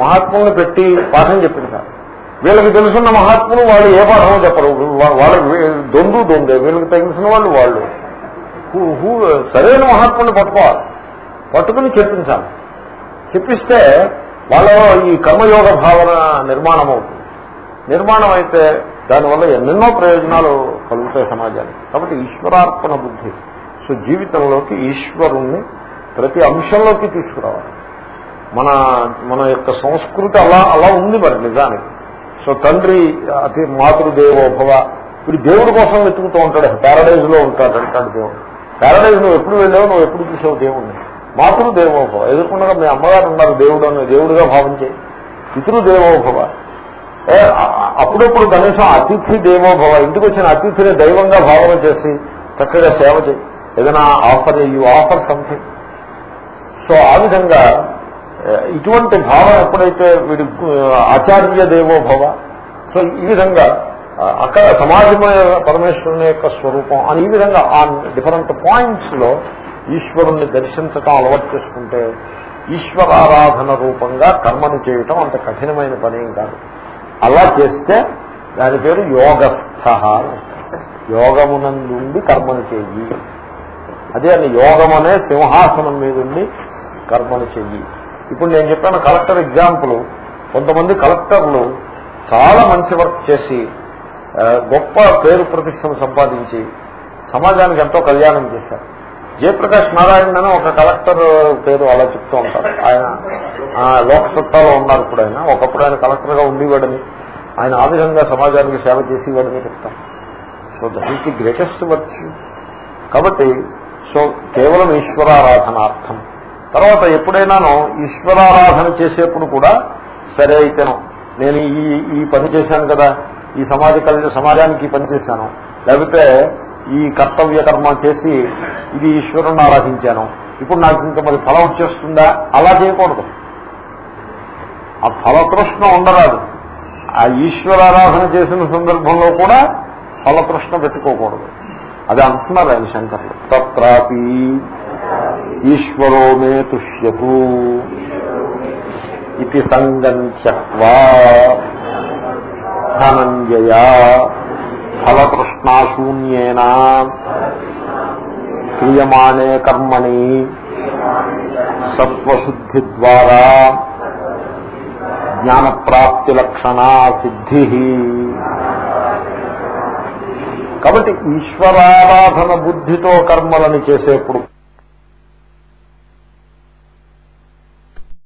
మహాత్ములను పెట్టి పాఠం చెప్పించారు వీళ్ళకి తెలుసున్న మహాత్ములు వాళ్ళు ఏ పాఠమో చెప్పరు. వాళ్ళకి దొందు దొందే. వీళ్ళకి తగిలిసిన వాళ్ళు వాళ్ళు. హూ- సరైన మహాత్ముల్ని పట్టుకోవాలి. పట్టుకుని చెప్పించాలి. చెప్పిస్తే వాళ్ళలో ఈ కర్మయోగ భావన నిర్మాణం అవుతుంది నిర్మాణం అయితే దానివల్ల ఎన్నెన్నో ప్రయోజనాలు కలుగుతాయి సమాజానికి. కాబట్టి ఈశ్వరార్పణ బుద్ధి. సో జీవితంలోకి ఈశ్వరుణ్ణి ప్రతి అంశంలోకి తీసుకురావాలి. మన మన యొక్క సంస్కృతి అలా అలా ఉంది మరి నిజానికి. సో తండ్రి అతి మాతృదేవోభవ ఇప్పుడు దేవుడి కోసం వెతుకుతూ ఉంటాడు. ప్యారడైజ్లో ఉంటాడు అంటాడు దేవుడు. ప్యారడైజ్ నువ్వు ఎప్పుడు వెళ్ళావు నువ్వు ఎప్పుడు చూసావు దేవుణ్ణి? మాతృదేవోభవ ఎదుర్కొండగా మీ అమ్మగారు ఉన్నారు దేవుడు అని దేవుడిగా భావించే. పితృదేవోభవ అప్పుడప్పుడు కనీసం అతిథి దేవోభవ ఇంటికి వచ్చిన అతిథిని దైవంగా భావన చేసి చక్కగా సేవ చేయి. ఏదైనా offer you offer something. So ఆ విధంగా ఇటువంటి భావం ఎప్పుడైతే వీడి ఆచార్య దేవోభవ సో ఈ విధంగా అక్కడ సమాజమైన పరమేశ్వరుని యొక్క స్వరూపం అని ఈ విధంగా ఆ డిఫరెంట్ పాయింట్స్లో ఈశ్వరుణ్ణి దర్శించటం అలవాటు చేసుకుంటే ఈశ్వరారాధన రూపంగా కర్మను చేయటం అంత కఠినమైన పనేం కాదు. అలా చేస్తే దాని పేరు యోగస్థ యోగమునందుండి కర్మను చెయ్యి. అదే అని యోగం అనే సింహాసనం మీదుండి కర్మను చెయ్యి. ఇప్పుడు నేను చెప్పాను కలెక్టర్ ఎగ్జాంపుల్. కొంతమంది కలెక్టర్లు చాలా మంచి వర్క్ చేసి గొప్ప పేరు ప్రతిష్టను సంపాదించి సమాజానికి ఎంతో కళ్యాణం చేశారు. జయప్రకాష్ నారాయణ అని ఒక కలెక్టర్ పేరు అలా చెప్తూ ఉంటారు. ఆయన లోకసత్తాలో ఉన్నారు ఇప్పుడు ఆయన. ఒకప్పుడు ఆయన కలెక్టర్గా ఉండేవాడని. ఆయన ఆ విధంగా సమాజానికి సేవ చేసేవాడని చెప్తారు so that the greatest virtue. కాబట్టి సో కేవలం ఈశ్వరారాధనార్థం. తర్వాత ఎప్పుడైనానో ఈశ్వరారాధన చేసేప్పుడు కూడా సరే అయితేనో. నేను ఈ ఈ పని చేశాను కదా. ఈ సమాజ కళ్యాణ సమాజానికి ఈ పని చేశాను. లేకపోతే ఈ కర్తవ్య కర్మ చేసి ఇది ఈశ్వరుని ఆరాధించాను. ఇప్పుడు నాకు ఇంకా మరి ఫలం వచ్చేస్తుందా? అలా చేయకూడదు. ఆ ఫలతృష్ణ ఉండరాదు. ఆ ఈశ్వరారాధన చేసిన సందర్భంలో కూడా ఫలతృష్ణ పెట్టుకోకూడదు. అది అంటున్నారు ఆయన శంకర్లు. తత్రాపి ఈశ్వరో మే తుష్యతు ఇది సంగం త్యక్వా ధనంజయ ఫలతృష్ణాశూన్యేన. క్రియమాణే కర్మణి. సత్వశుద్ధి ద్వారా జ్ఞానప్రాప్తి లక్షణా సిద్ధి. కాబట్టి ఈశ్వరారాధన బుద్ధితో కర్మలను చేసేప్పుడు